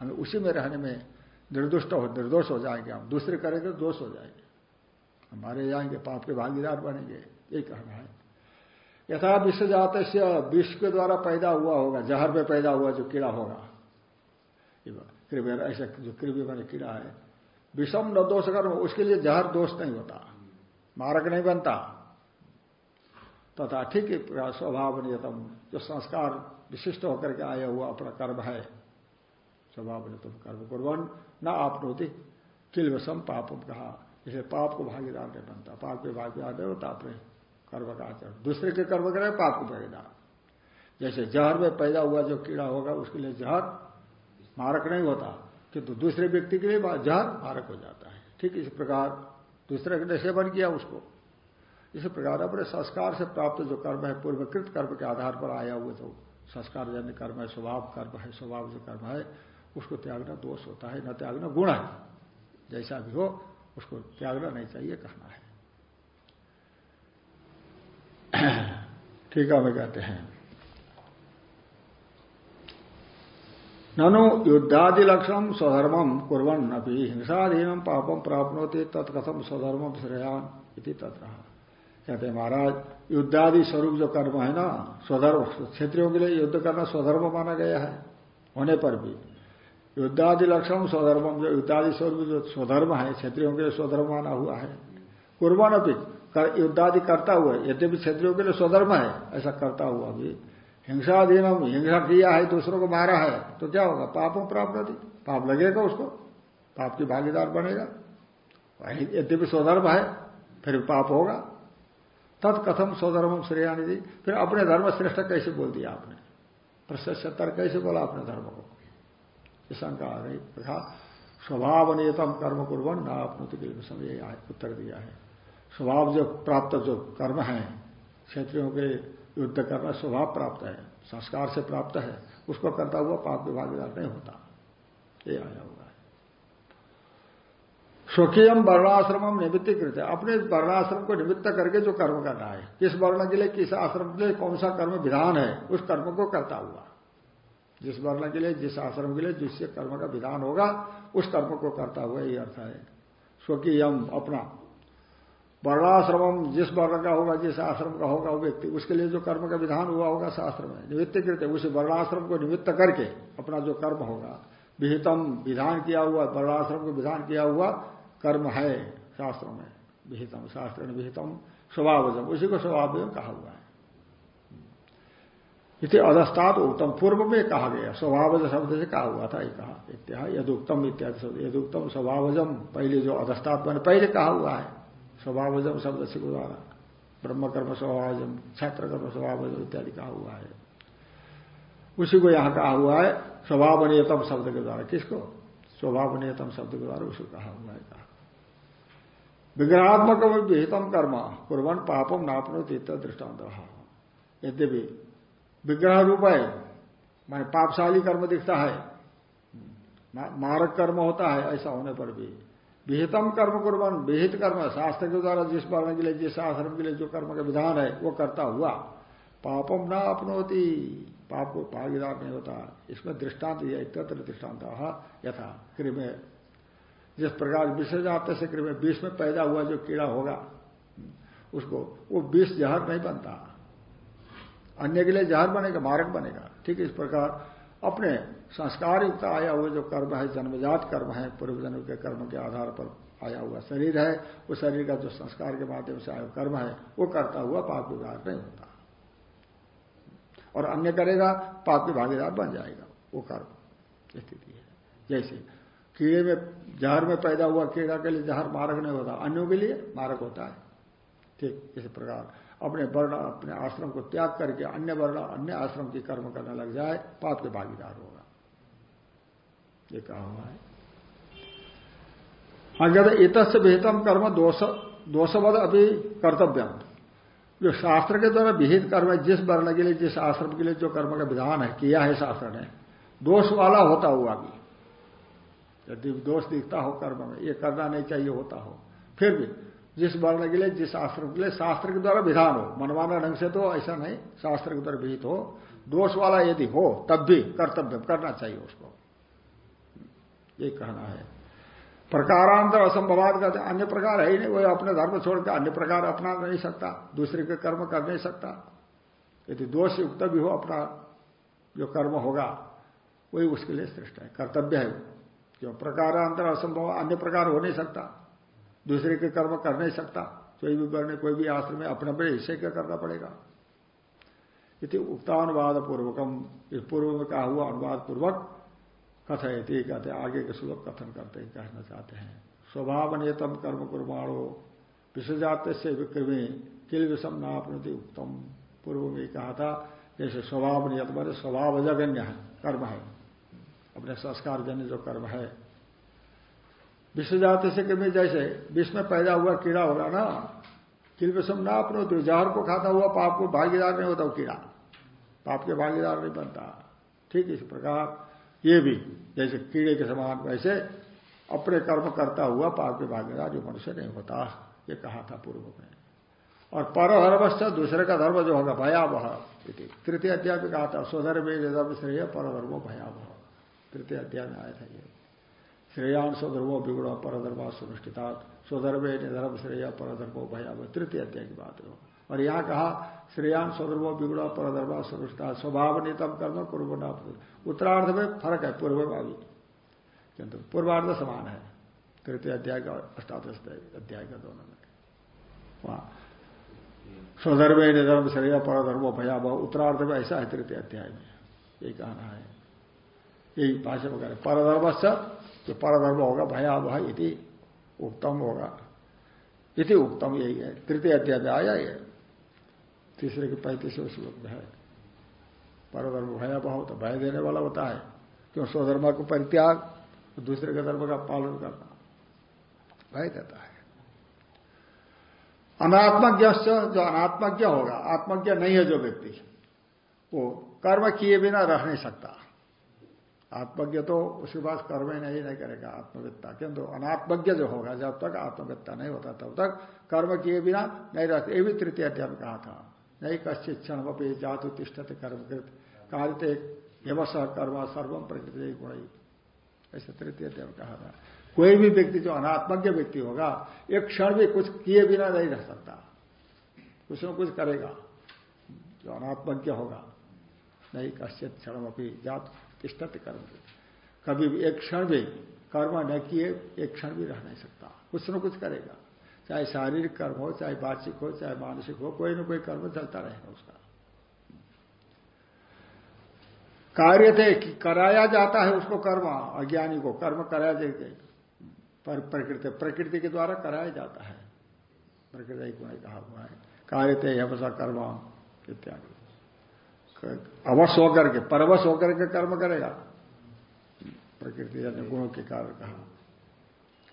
हमें उसी में रहने में निर्दुष्ट हो, निर्दोष हो जाएँगे हम। दूसरे करेंगे तो दोष हो जाएँगे। हमारे जाएँगे पाप के भागीदार बनेंगे। यही कहना है। यथा विश्व जात विश्व के द्वारा पैदा हुआ होगा, जहर में पैदा हुआ जो कीड़ा होगा। कृपया ऐसा जो कृपया मैंने कीड़ा है। विषम न दोष कर्म उसके लिए जहर दोष नहीं होता। मारक नहीं बनता। तथा ठीक स्वभाव नियतम, जो संस्कार विशिष्ट होकर के आया हुआ अपना कर्म है, स्वभाव नियतम कर्म कुर्बन न आपनोति किल वसम पापम कहा। इसे पाप को भागीदार नहीं बनता। पाप के भागीदार नहीं होता अपने कर्म का आचरण। दूसरे के कर्म करे, पाप को भागीदार। जैसे जहर में पैदा हुआ जो कीड़ा होगा, उसके लिए जहर मारक नहीं होता, किंतु दूसरे व्यक्ति के लिए जहर मारक हो जाता है। ठीक इस प्रकार दूसरे ने सेवन किया उसको। इसी प्रकार अपने संस्कार से प्राप्त जो कर्म है, पूर्वकृत कर्म के आधार पर आया हुआ जो संस्कार जन्य कर्म है, स्वभाव कर्म है, स्वभाव जो कर्म है, उसको त्यागना दोष होता है, न त्यागना गुण है। जैसा भी हो, उसको त्यागना नहीं चाहिए, कहना है। [CLEARS THROAT] ठीक है, हमें कहते हैं। ननु युद्धादि लक्षण स्वधर्मम कुरन अभी हिंसाधीनम पापम प्राप्त तत्कथम स्वधर्मम श्रेयान इति तत्र। कहते महाराज, युद्धादि स्वरूप जो कर्म है ना, स्वधर्म, क्षेत्रियों के लिए युद्ध करना स्वधर्म माना गया है, होने पर भी। युद्धादि लक्षण स्वधर्म जो युद्धादि स्वरूप जो स्वधर्म है, क्षेत्रियों के लिए स्वधर्म माना हुआ है। कुर्बान अभी युद्धादि करता हुआ, यद्यपि क्षेत्रियों के लिए स्वधर्म है, ऐसा करता हुआ भी। हिंसाधीनम, हिंसा किया है, दूसरों को मारा है तो क्या होगा? पापों प्राप्त पाप लगेगा उसको, पाप की भागीदार बनेगा। यद्यपि स्वधर्म है, फिर पाप होगा। तत्कथम स्वधर्म श्रेयानिधि फिर अपने धर्म श्रेष्ठ कैसे बोल दिया आपने? प्रशस्तर कैसे बोला अपने धर्म को? शंका आ गई तथा स्वभाव नियतम कर्म कुर्बन न अपनोति के समय उत्तर दिया है। स्वभाव जो प्राप्त जो कर्म है, क्षेत्रियों के युद्ध करना स्वभाव प्राप्त है। संस्कार से प्राप्त है। उसको करता हुआ पाप विभागीदार नहीं होता। ये आया हुआ है स्वकीयम वर्णाश्रम निमित्त कृत अपने वर्णाश्रम को निमित्त करके जो कर्म करना है, किस वर्ण के लिए, किस आश्रम के लिए, कौन सा कर्म विधान है, उस कर्म को करता हुआ। जिस वर्ण के लिए, जिस आश्रम के लिए, जिससे कर्म का विधान होगा, उस कर्म को करता हुआ यही अर्थ है। स्वकीयम अपना। वर्णाश्रम जिस वर्ण का होगा, जिस आश्रम का होगा वो व्यक्ति, उसके लिए जो कर्म का विधान हुआ होगा शास्त्र में निमित्त कृत उस वर्णाश्रम को निमित्त करके अपना जो कर्म होगा, विहितम विधान किया हुआ, वर्णाश्रम को विधान किया हुआ कर्म है शास्त्रों में। विहितम शास्त्र विहितम, स्वभावजम। उसी को स्वभाव कहा हुआ है। इति अधस्तात् उत्तम पूर्व में कहा गया, स्वभावज शब्द से कहा हुआ था कहा इत्या यदुक्तम इत्यादि शब्द। यदुक्तम स्वभावजम, पहले जो अधस्तात् मैंने पहले कहा हुआ है। स्वभावजम शब्द से द्वारा। ब्रह्म कर्म स्वभावजम छात्र कर्म स्वभावजम इत्यादि कहा हुआ है। उसी को यहाँ कहा हुआ है, स्वभावनीयतम शब्द के द्वारा। किसको? स्वभावनीयतम शब्द के द्वारा उसको कहा हुआ विग्रहात्मक विहितम कर्म। कुरन पापम नापनो तीर्थ दृष्टांत। यद्यपि विग्रह रूप है माने पापशाली कर्म दिखता है मारक कर्म होता है, ऐसा होने पर भी। विहितम कर्म कुर्बान विहित कर्म, शास्त्र के द्वारा जिस वर्ण के लिए, जिस आश्रम के लिए जो कर्म का विधान है, वो करता हुआ पापम न अपनोती पाप को भागीदार नहीं होता। इसमें दृष्टांत यह इतर दृष्टांत यथा। कृम जिस प्रकार विषय जाते से कृम विष में पैदा हुआ जो कीड़ा होगा, उसको, वो विष जहर नहीं बनता। अन्य के लिए जहर बनेगा, मारक बनेगा। ठीक इस प्रकार अपने संस्कार युक्त आया हुआ जो कर्म है, जन्मजात कर्म है पूर्व जन्म के कर्म के आधार पर आया हुआ शरीर है वो शरीर का जो संस्कार के माध्यम से आया कर्म है, वो करता हुआ पाप विभाग नहीं होता। और अन्य करेगा, पाप के भागीदार बन जाएगा, वो कर्म स्थिति है। जैसे कीड़े में, जहर में पैदा हुआ कीड़ा के लिए जहर मारक नहीं होता, अन्यों के लिए मारक होता है। ठीक, इसी प्रकार। अपने वर्ण, अपने आश्रम को त्याग करके अन्य वर्ण, अन्य आश्रम की कर्म करने लग जाए, पाप के भागीदार होगा। ये कहा हुआ है। अगर इत से बेहतम कर्म दोष, दोषवद अभी कर्तव्य जो शास्त्र के द्वारा विहित कर्म है, जिस वर्ण के लिए, जिस आश्रम के लिए जो कर्म का विधान है, किया है शास्त्र ने दोष वाला होता हुआ भी। दोष दिखता हो कर्म में, ये करना नहीं चाहिए, होता हो। फिर भी, जिस वर्ण के लिए, जिस आश्रम के लिए, शास्त्र के द्वारा विधान हो, मनमाना ढंग से तो ऐसा नहीं, शास्त्र के द्वारा विहित हो। दोष वाला यदि हो, तब भी कर्तव्य करना चाहिए उसको। ये कहना है। प्रकारांतर असंभवाद का अन्य प्रकार है ही नहीं, वो अपने धर्म छोड़कर अन्य प्रकार अपना नहीं सकता, दूसरे के कर्म कर नहीं सकता। यदि दोष युक्त भी हो अपना, जो कर्म होगा, वही उसके लिए श्रेष्ठ है, कर्तव्य है जो प्रकारांतर असंभव, अन्य प्रकार हो नहीं सकता। दूसरे के कर्म कर नहीं सकता। कोई भी करने कोई भी आश्रम में अपने अपने हिस्से का करना पड़ेगा। इति उक्तानुवाद पूर्वकम इस पूर्व में कहा हुआ अनुवाद पूर्वक कथयती, कहते आगे के श्लोक कथन करते हैं, कहना चाहते हैं। स्वभाव नियतम कर्म कुर्माणो विषजात से विक्रमी, किल विषम नापनति उत्तम पूर्व में कहा था, जैसे स्वभाव नियत स्वभाव जगन्य है कर्म है। अपने संस्कार जन्य जो कर्म है। विश्व जाति से कभी जैसे विश्व में पैदा हुआ कीड़ा होगा ना, किल विषम ना अपनो तो जहर को खाता हुआ पाप को भागीदार नहीं होता वो कीड़ा। पाप के भागीदार नहीं बनता। ठीक इस प्रकार ये भी जैसे कीड़े के समान वैसे अपने कर्म करता हुआ पाप के भागीदार जो मनुष्य नहीं होता, ये कहा था पूर्व में। और परधर्मश्च दूसरे का धर्म जो होगा, भयावह तृतीय अध्याय कहा था, स्वधर्म श्रेय परधर्मो भयावह। तृतीय अध्याय में आया था ये। श्रेयान स्वधर्मो बिगुण परधर्मा सुनिष्ठिता स्वधर्म निधर्म श्रेय, परधर्मो भयाव तृतीय अध्याय की बात हो और यहाँ कहा, श्रेयान स्वधर्मो बिगुण परधर्मा सुनिष्ठिता स्वभाव नितम कर्म पूर्व उत्तरार्ध में फ़र्क है, पूर्व अभी। किंतु पूर्वार्ध समान है। तृतीय अध्याय का अष्टादश अध्याय का दोनों में। वहाँ। स्वधर्म निधर्म श्रेय, परधर्मो भयावह उत्तरार्ध में ऐसा है तृतीय अध्याय में। ये कहना है। यही भाषा वगैरह। परधर्म जो परधर्म होगा, भयावह इति उत्तम होगा। इति उत्तम यही है। तृतीय अध्याय ये। तीसरे के पैंतीसवें श्लोक में है। परधर्म भयावह तो भय देने वाला होता है। क्यों? स्वधर्म को परित्याग तो दूसरे के धर्म का पालन करना। भय देता है। अनात्मज्ञ जो अनात्मज्ञ होगा, आत्मज्ञ नहीं है जो व्यक्ति, वो कर्म किए बिना रह नहीं सकता। आत्मज्ञ तो उसके पास कर्म ही नहीं नहीं करेगा आत्मविद्ता किंतु अनात्मज्ञ जो होगा, जब तक आत्मविद्ता नहीं होता, तब तक कर्म किए बिना नहीं रहते। ये भी तृतीय अध्याय में कहा था। नहीं कश्चित क्षण वपी जातु तिष्ठते कर्मकृत। कार्य यवस कर्म सर्वम प्रकृति गुण। ऐसे तृतीय अध्याय में कहा था। कोई भी व्यक्ति जो अनात्मज्ञ व्यक्ति होगा, एक क्षण भी कुछ किए बिना नहीं रह सकता। कुछ न कुछ करेगा। जो अनात्मज्ञ होगा, नहीं कश्चित क्षण अपनी जात तिष्ठत कर्म कभी एक क्षण भी कर्म न किए, एक क्षण भी रह नहीं सकता। कुछ न कुछ करेगा। चाहे शारीरिक कर्म हो, चाहे वाचिक हो, चाहे मानसिक हो, कोई न कोई कर्म चलता रहेगा उसका। कार्य थे कि कराया जाता है उसको कर्म, अज्ञानी को कर्म कराया जाते पर प्रकृति प्रकृति के द्वारा कराया जाता है। प्रकृति को कहा हुआ है, कार्य थे हमेशा कर्म, इत्यादि। अवश्य होकर के, परवश होकर के कर्म करेगा। प्रकृति जन्य गुणों के कारण कहा।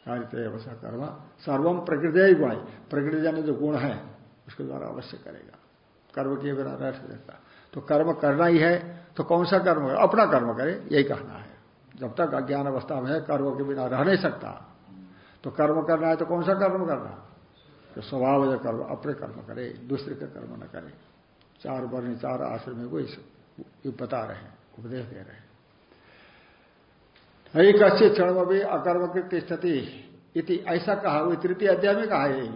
कार्य अवश्य कर्म सर्वम प्रकृति ही गुण प्रकृति जन्य जो गुण है, उसके द्वारा अवश्य करेगा। कर्म किए बिना रह सकता तो कर्म करना ही है तो कौन सा कर्म करे अपना कर्म करे, यही कहना है। जब तक अज्ञान अवस्था में है, कर्म के बिना रह नहीं सकता। तो कर्म करना है तो कौन सा कर्म करना? तो स्वभाव जो कर्म, अपने कर्म करे, दूसरे का कर्म न करे। चार वर्ण, चार आश्रम को इस बता रहे हैं, उपदेश दे रहे हैं। एक अच्छे क्षण में भी अकर्म की तिष्ठति इति, ऐसा कहा हुआ तृतीय अध्याय में कहा है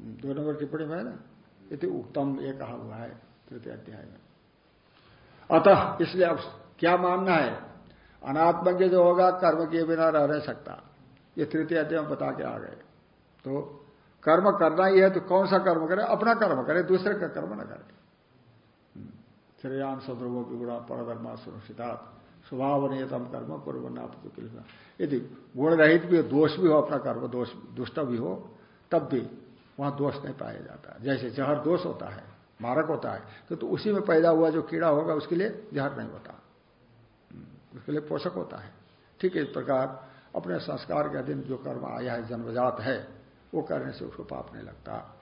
दो नंबर टिप्पणी में है ना? इति उत्तम ये कहा हुआ है, तृतीय अध्याय में। अतः, इसलिए अब क्या मानना है? अनात्मज्ञ जो होगा, कर्म किए बिना रह नहीं सकता। ये तृतीय अध्याय में बता के आ गए। तो कर्म करना ही है तो कौन सा कर्म करे? अपना कर्म करे, दूसरे का कर्म न करे। श्रेयान सद्रव विगुणा परधर्मा सुरक्षिता। स्वभाव नियतम कर्म पूर्वना यदि गुण रहित भी हो दोष भी हो अपना कर्म दोष दुष्ट भी हो तब भी वहाँ दोष नहीं पाया जाता। जैसे जहर दोष होता है मारक होता है तो, तो उसी में पैदा हुआ जो कीड़ा होगा उसके लिए जहर नहीं होता। हम्म, उसके लिए पोषक होता है। ठीक है इस प्रकार अपने संस्कार के अधीन जो कर्म आया है जन्मजात है वो करने से उसको पाप नहीं लगता।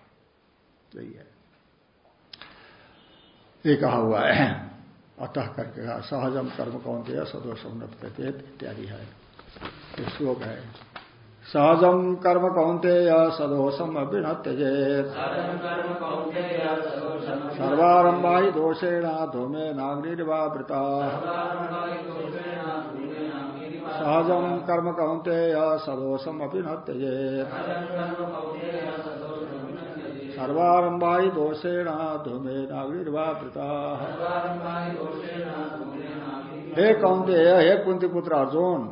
यही है। ये कहा हुआ है। अतः करके कहा सहजम कर्म कौन दिया सदोषम नचेत इत्यादि है। श्लोक है। सहजम कर्म कौनते सदोषम अभिन त्यजेत सर्वारंभा ही दोषेण धूमे नाग्निर्वावृता सहजम कर्म कौनते सदोषम अपनी न त्यजेत सर्वारंभा ही दोषेण धूमे नाग्निर्वावृता हे कौनते हे कुंती पुत्र अर्जुन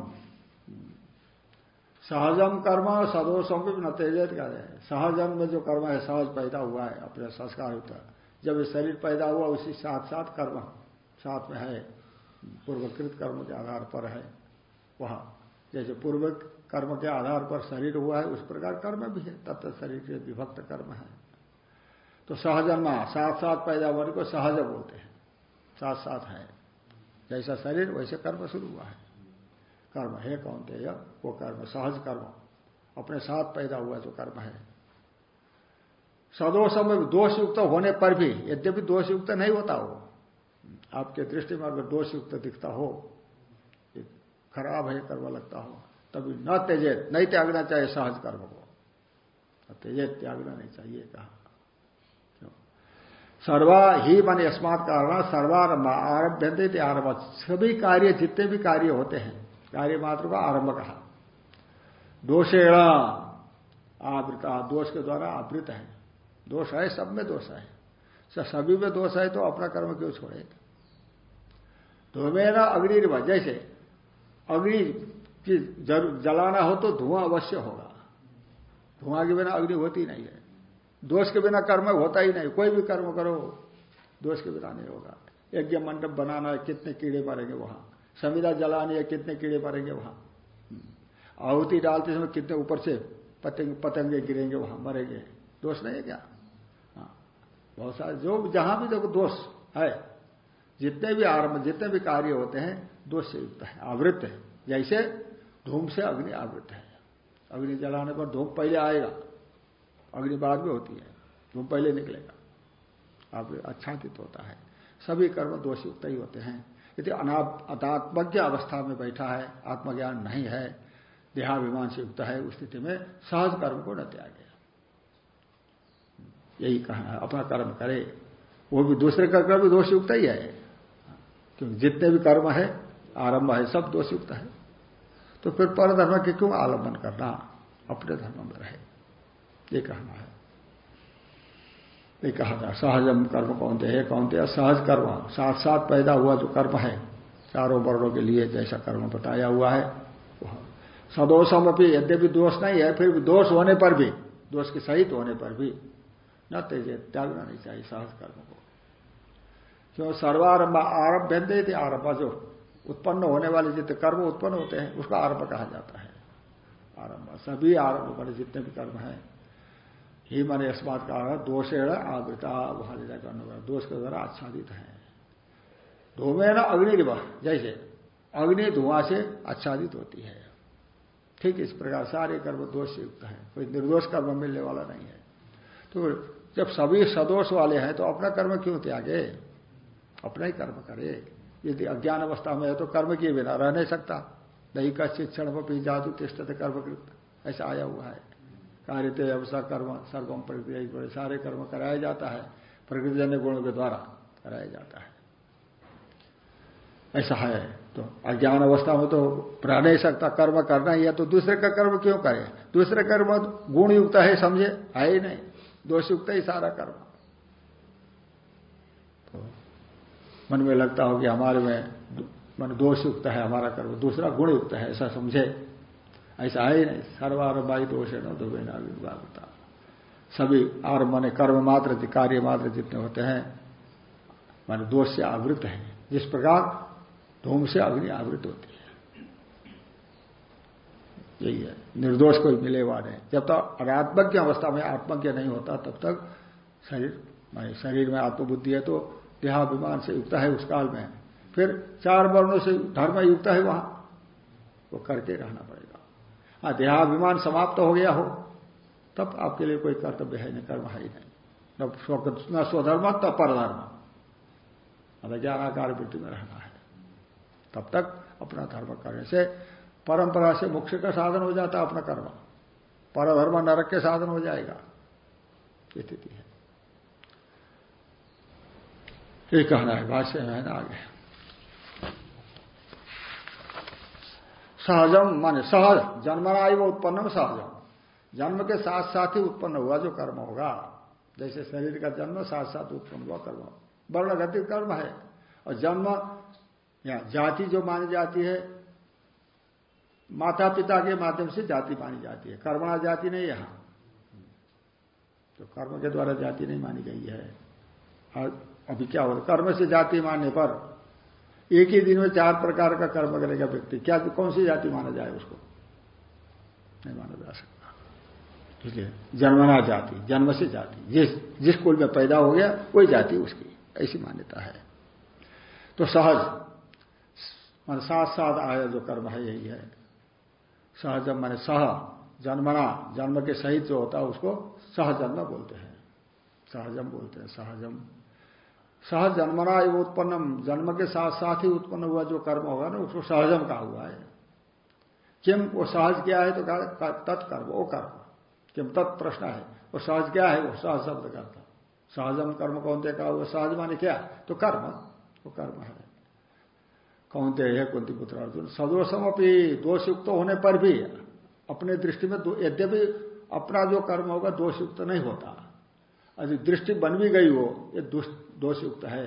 सहजम कर्म सदोषों को न तेजित कर सहजम में जो कर्म है सहज पैदा हुआ है अपने संस्कार होता जब ये शरीर पैदा हुआ उसी साथ साथ कर्म साथ में है। पूर्वकृत कर्म के आधार पर है। वह जैसे पूर्व कर्म के आधार पर शरीर हुआ है उस प्रकार कर्म भी है। तब तक शरीर के विभक्त कर्म है। तो सहजन्मा साथ साथ पैदा होने को सहज बोलते हैं। साथ साथ है। जैसा शरीर, वैसे कर्म शुरू हुआ है। कर्म है कौन थे? वो कर्म, सहज कर्म। अपने साथ पैदा हुआ जो कर्म है। सदोष में दोष युक्त होने पर भी, यद्यपि दोष युक्त नहीं होता हो, आपके दृष्टि में अगर दोष युक्त दिखता हो खराब है, कर्म लगता हो, तभी न तेजे नहीं त्यागना चाहिए, सहज कर्म को। तेजे त्यागना नहीं चाहिए, कहा। सर्वा ही मान अस्मात कारण सर्वारंभ आरभ्य आरंभ सभी कार्य जितने भी कार्य होते हैं, कार्य मात्र का आरंभ कहा। दोषेण आवृता दोष के द्वारा आवृत है। दोष है, सब में दोष है। सभी में दोष है तो अपना कर्म क्यों छोड़े? धूमेरा अग्नि जैसे अग्नि की जलाना हो तो धुआँ अवश्य होगा। धुआँ के बिना अग्नि होती नहीं है। दोष के बिना कर्म होता ही नहीं। कोई भी कर्म करो, दोष के बिना नहीं होगा। यज्ञ मंडप बनाना है, कितने कीड़े मरेंगे वहाँ? संविदा जलानी है, कितने कीड़े मरेंगे वहाँ? आहुति डालते समय कितने ऊपर से पतंग, पतंगे गिरेंगे वहाँ, मरेंगे। दोष नहीं है क्या? हाँ। बहुत सारे, जो जहाँ भी देखो दोष है। जितने भी आरंभ, जितने भी कार्य होते हैं, दोष से युक्त है आवृत है। जैसे धूम से अग्नि आवृत है। अग्नि जलाने पर धूम पहले आएगा। अग्नि बाद में होती है, वो पहले निकलेगा। आप आच्छादित होता है। सभी कर्म दोषयुक्त ही होते हैं। यदि अनात्मज्ञ अवस्था में बैठा है, आत्मज्ञान नहीं है देहाभिमान से युक्त है, उस स्थिति में सहज कर्म को न त्यागे। यही कहना है, अपना कर्म करे। वो भी दूसरे का कर्म दोषयुक्त ही है। क्योंकि जितने भी कर्म है, आरंभ है, सब दोषयुक्त है। तो फिर पर धर्म के क्यों आलंबन करना? अपने धर्म में रहे। ये कहना है। ये कहा था सहजम कर्म कौनते कौन कौनते सहज कर्म। साथ साथ पैदा हुआ जो कर्म है, चारों वर्णों के लिए जैसा कर्म बताया हुआ है सदोषम अपनी यद्यपि दोष नहीं है, फिर भी दोष होने पर भी, दोष के सहित होने पर भी, न तेजे त्यागना नहीं चाहिए सहज कर्म को। क्यों सर्वारंभ आरभ्य थे आरंभ, जो उत्पन्न होने वाले जितने कर्म उत्पन्न होते हैं, उसका आरंभ कहा जाता है। आरंभ, सभी आरंभ वाले जितने भी कर्म हैं ही मन अस्मात कारण दोषेण आवृता वहाँ करने दोष के द्वारा आच्छादित है। धूमे न अग्नि जैसे अग्नि धुआँ से आच्छादित होती है। ठीक इस प्रकार सारे कर्म दोष युक्त है। कोई निर्दोष कर्म मिलने वाला नहीं है। तो जब सभी सदोष वाले हैं तो अपना कर्म क्यों त्यागे? अपना ही कर्म करे। यदि अज्ञान अवस्था में है तो कर्म किए बिना रह नहीं सकता। नहीं का शिक्षण पर जादू तिष्ट कर्मकृत। ऐसा आया हुआ है। कार्यते अवसा कर्म सर्वम प्रकृति सारे कर्म कराया जाता है, प्रकृतिजन्य गुणों के द्वारा कराया जाता है। ऐसा है। तो अज्ञान अवस्था में तो रह नहीं सकता, कर्म करना ही है तो दूसरे का कर्म क्यों करे? दूसरे कर्म गुण युक्त है, समझे? है ही नहीं। दोष युक्त ही, सारा कर्म। तो मन में लगता हो कि हमारे में मन दोष युक्त है, हमारा कर्म दूसरा गुण युक्त है, ऐसा समझे? ऐसा है ही नहीं सर्वारंभाई दोष है ना दुबे सभी आरंभ ने कर्म मात्र कार्य मात्र जितने होते हैं, मान दोष से आवृत है। जिस प्रकार धूम से अग्नि आवृत होती है। यही है। निर्दोष कोई मिलेवा नहीं। जब तक अनात्मक की अवस्था में आत्मज्ञ नहीं होता, तब तक शरीर, मानी शरीर में आत्मबुद्धि है तो देहाभिमान से युक्त है उस काल में। फिर चार वर्णों से धर्म युक्त है वहाँ। वो करके रहना पड़ेगा। हाँ देहाभिमान समाप्त हो गया हो, तब आपके लिए कोई कर्तव्य है नहीं, कर्म है ही नहीं। न स्वधर्म तब परधर्म। अब ज्ञानाकार वृत्ति में रहना है। तब तक अपना धर्म करने से परंपरा से मोक्ष का साधन हो जाता अपना कर्म। परधर्म नरक के साधन हो जाएगा। स्थिति है। ये कहना है, भाष्य है ना आगे। सहजम माने सहज जन्मना वो उत्पन्न सहजम जन्म के साथ साथ ही उत्पन्न हुआ जो कर्म होगा। जैसे शरीर का जन्म साथ साथ उत्पन्न हुआ कर्म। वर्णगति कर्म है। और जन्म, या जाति जो मानी जाती है माता पिता के माध्यम से जाति मानी जाती है। कर्मणा जाति नहीं यहाँ। तो कर्म के द्वारा जाति नहीं मानी गई है। अभी क्या होता कर्म से जाति मानने पर एक ही दिन में चार प्रकार का कर्म करेगा व्यक्ति, क्या कौन सी जाति माना जाए उसको? नहीं माना जा सकता। इसलिए जन्मना जाति जन्म से जाति, जिस जिस कुल में पैदा हो गया, वही जाति उसकी, ऐसी मान्यता है। तो सहज, मान साथ साथ आया जो कर्म है, यही है। सहजम माने सह, जन्मना, जन्म के सहित जो होता है उसको सहजन्म बोलते हैं। सहजम बोलते हैं, सहजम। सहज जन्मना एवं उत्पन्नम, जन्म के साथ साथ ही उत्पन्न हुआ जो कर्म होगा ना, उसको सहजम कहा हुआ है। किम, वो सहज क्या है तो तत्कर्म, वो कर्म। किम, तत् प्रश्न है। वो सहज क्या है? वो सहज शब्द करता सहजम कर्म कौन कहा वो सहज माने क्या? तो कर्म। वो कर्म है। कौन कौनते है कुंती पुत्र अर्जुन? सदोषम अपनी दोषयुक्त होने पर भी, अपने दृष्टि में यद्यपि अपना जो कर्म होगा, दोषयुक्त नहीं होता। यदि दृष्टि बन भी गई हो, ये दोषयुक्त है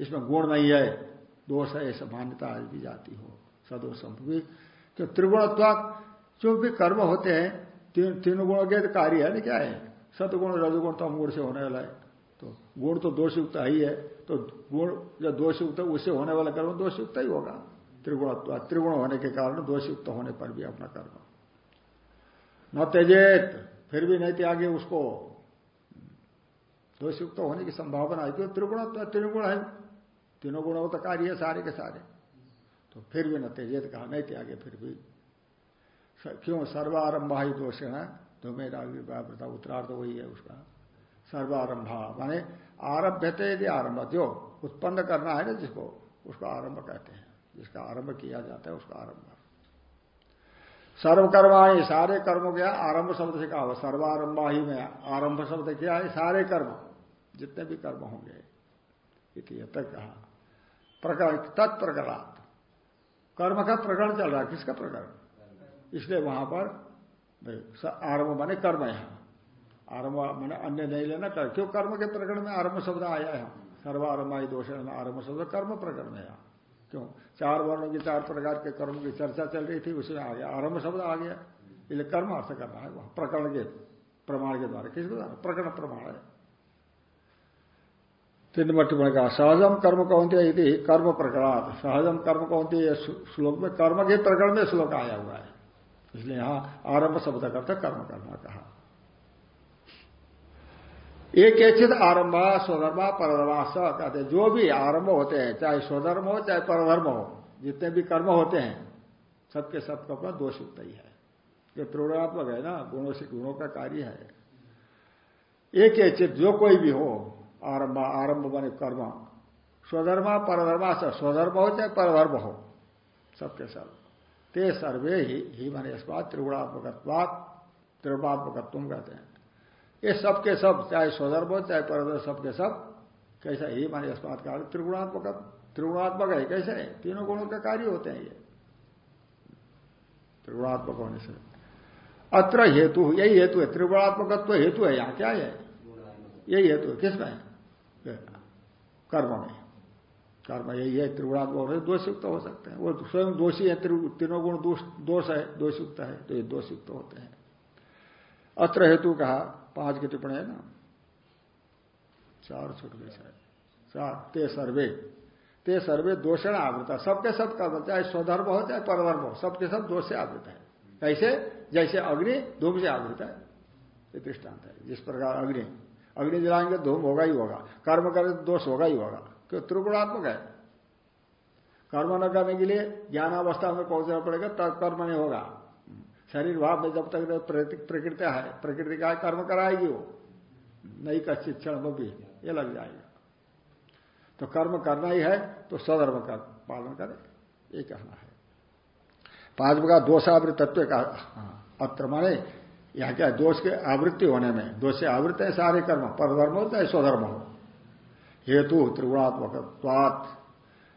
इसमें गुण नहीं है। दोष है, ऐसा मान्यता आज भी जाती हो। सदोषम भी। तो त्रिगुणत्वा जो भी कर्म होते हैं, तीन तीन गुणों के कार्य है ना क्या है? सतगुण रजगुण तो गुण से होने वाला है। तो गुण तो दोषयुक्त ही है तो गुण जब दोषयुक्त उससे होने वाला कर्म दोषयुक्त ही होगा। त्रिगुण त्रिगुण होने के कारण दोषयुक्त होने पर भी अपना कर्म। न तेजेत फिर भी नहीं त्यागे उसको। दोषयुक्त होने की संभावना है, क्योंकि त्रिगुण त्रिगुण है। तीनों गुणों तो कार्य है सारे के सारे। तो फिर भी न तेजेत कहा, नहीं त्यागे फिर भी। क्यों? सर्वारंभा ही दोष है तो मेरा उत्तरार्थ वही है उसका। सर्वारंभा, माने आरभ्यते यदि आरंभ, जो उत्पन्न करना है ना जिसको, उसको आरंभ कहते हैं। जिसका आरंभ किया जाता है, उसका आरंभ। सर्वकर्माणी सारे कर्मों क्या आरंभ शब्द से कहा सर्वारंभा ही में आरंभ शब्द क्या है? सारे कर्म। जितने भी कर्म होंगे। तक कहा। प्रकरण तत्प्रकरणात् कर्म का प्रकरण चल रहा है। किसका प्रकरण? इसलिए वहाँ पर आरंभ माने कर्म यहाँ आरंभ मैंने अन्य नहीं लेना कर क्यों? कर्म के प्रकरण में आरंभ शब्द आया है। सर्वारंभाई दोष आरंभ शब्द कर्म प्रकरण में क्यों? चार वर्णों की चार प्रकार के कर्म की चर्चा चल रही थी उसमें आ गया। आरंभ शब्द आ गया। इसलिए कर्म अर्थ करना है प्रकरण के प्रमाण के द्वारा। किसके द्वारा? प्रकरण प्रमाण है। तीन नंबर टिप्पणी कहा सहजम कर्म कौनते यदि कर्म प्रकरणात् सहजम कर्म कौनते श्लोक में कर्म के प्रकरण में श्लोक आया हुआ है इसलिए यहाँ आरंभ शब्द करता कर्म करना कहा एक चित आरंभ स्वधर्मा परधर्मा स कहते जो भी आरंभ होते हैं चाहे स्वधर्म हो चाहे परधर्म हो जितने भी कर्म होते हैं सबके सब का अपना दोष युक्त ही है ये त्रिगुणात्मक है ना गुणों से गुणों का कार्य है एक चित जो कोई भी हो आरंभ आरंभ बने कर्म। स्वधर्मा परधर्मा स स्वधर्म हो चाहे परधर्म हो सबके सब। ते सर्वे ही, ही माने इस बात त्रिगुणात्मक त्रिगुणात्मकत्व कहते हैं। ये सबके सब चाहे स्वधर्म हो चाहे परधर्म सबके सब कैसा ही माने इस बात का त्रिगुणात्मक त्रिगुणात्मक है कैसे? है तीनों गुणों के कार्य होते हैं ये। त्रिगुणात्मक होने से। अत्र हेतु यही हेतु है त्रिगुणात्मकत्व हेतु है यहाँ क्या है? यही हेतु है किसमें? कर्म में। कर्म यही है त्रिगुणात्मक दोषयुक्त हो सकते हैं। वो स्वयं दोषी है तीनों गुण दोष है, दोषयुक्त है तो ये दोषयुक्त होते हैं। अत्र हेतु कहा, पाँच की टिप्पणी है ना? चार छोट गए शायद। ते सर्वे। ते सर्वे दोषण आवृत। सबके सब कर्म, चाहे स्वधर्म हो, चाहे परधर्म हो, सबके सब दोष से आवृत है। कैसे? जैसे अग्नि धूम से आवृत है। ये दृष्टांत है। जिस प्रकार अग्नि अग्नि जलाएँगे धूम होगा ही होगा। कर्म करें तो दोष होगा ही होगा। क्यों? त्रिगुणात्मक है। कर्म न करने के लिए ज्ञान अवस्था में पहुँचना पड़ेगा तब कर्म नहीं होगा। शरीर भाव में जब तक प्रकृति है प्रकृति का कर्म कराएगी वो। नहीं का शिक्षण में भी ये लग जाएगा। तो कर्म करना ही है तो स्वधर्म का पालन करें ये कहना है। पांचव दोषावृत तत्व का हाँ, अत्र माने यहाँ क्या दोष के आवृत्ति होने में। दोष से आवृत्त है सारे कर्म। परधर्म हो चाहे स्वधर्म हो। हेतु त्रिगुणात्मक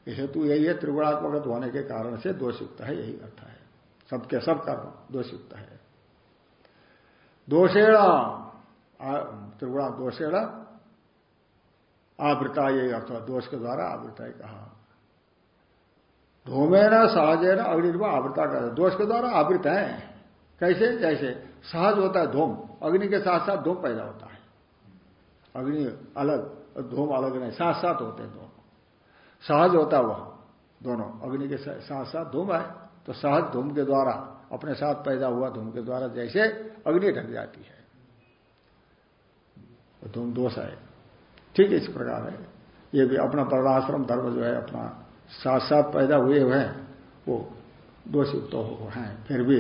हेतु यही है त्रिगुणात्मक होने के कारण से दोषयुक्त है, यही अर्थ है। सबके सब कर्म दोषयुक्त है। दोषेण त्रिगुणा दोषेण आवृता ये अर्थ दोष के द्वारा आवृता कहा। धूमेन सहजेन अग्निर्वा आवृता कर दोष के द्वारा आवृत है। कैसे? जैसे सहज होता है धूम, अग्नि के साथ साथ धूम पैदा होता है। अग्नि अलग और धूम अलग नहीं, साथ साथ होते हैं दोनों सहज होता है वह, दोनों, अग्नि के साथ साथ धूम है तो सहज धूम के द्वारा, अपने साथ पैदा हुआ धूम के द्वारा जैसे अग्नि ढक जाती है। धूम दोष है। ठीक है, इस प्रकार है। ये भी अपना वर्णाश्रम धर्म जो है, अपना साथ साथ पैदा हुए हुए हैं, वो दोषयुक्त तो हैं, फिर भी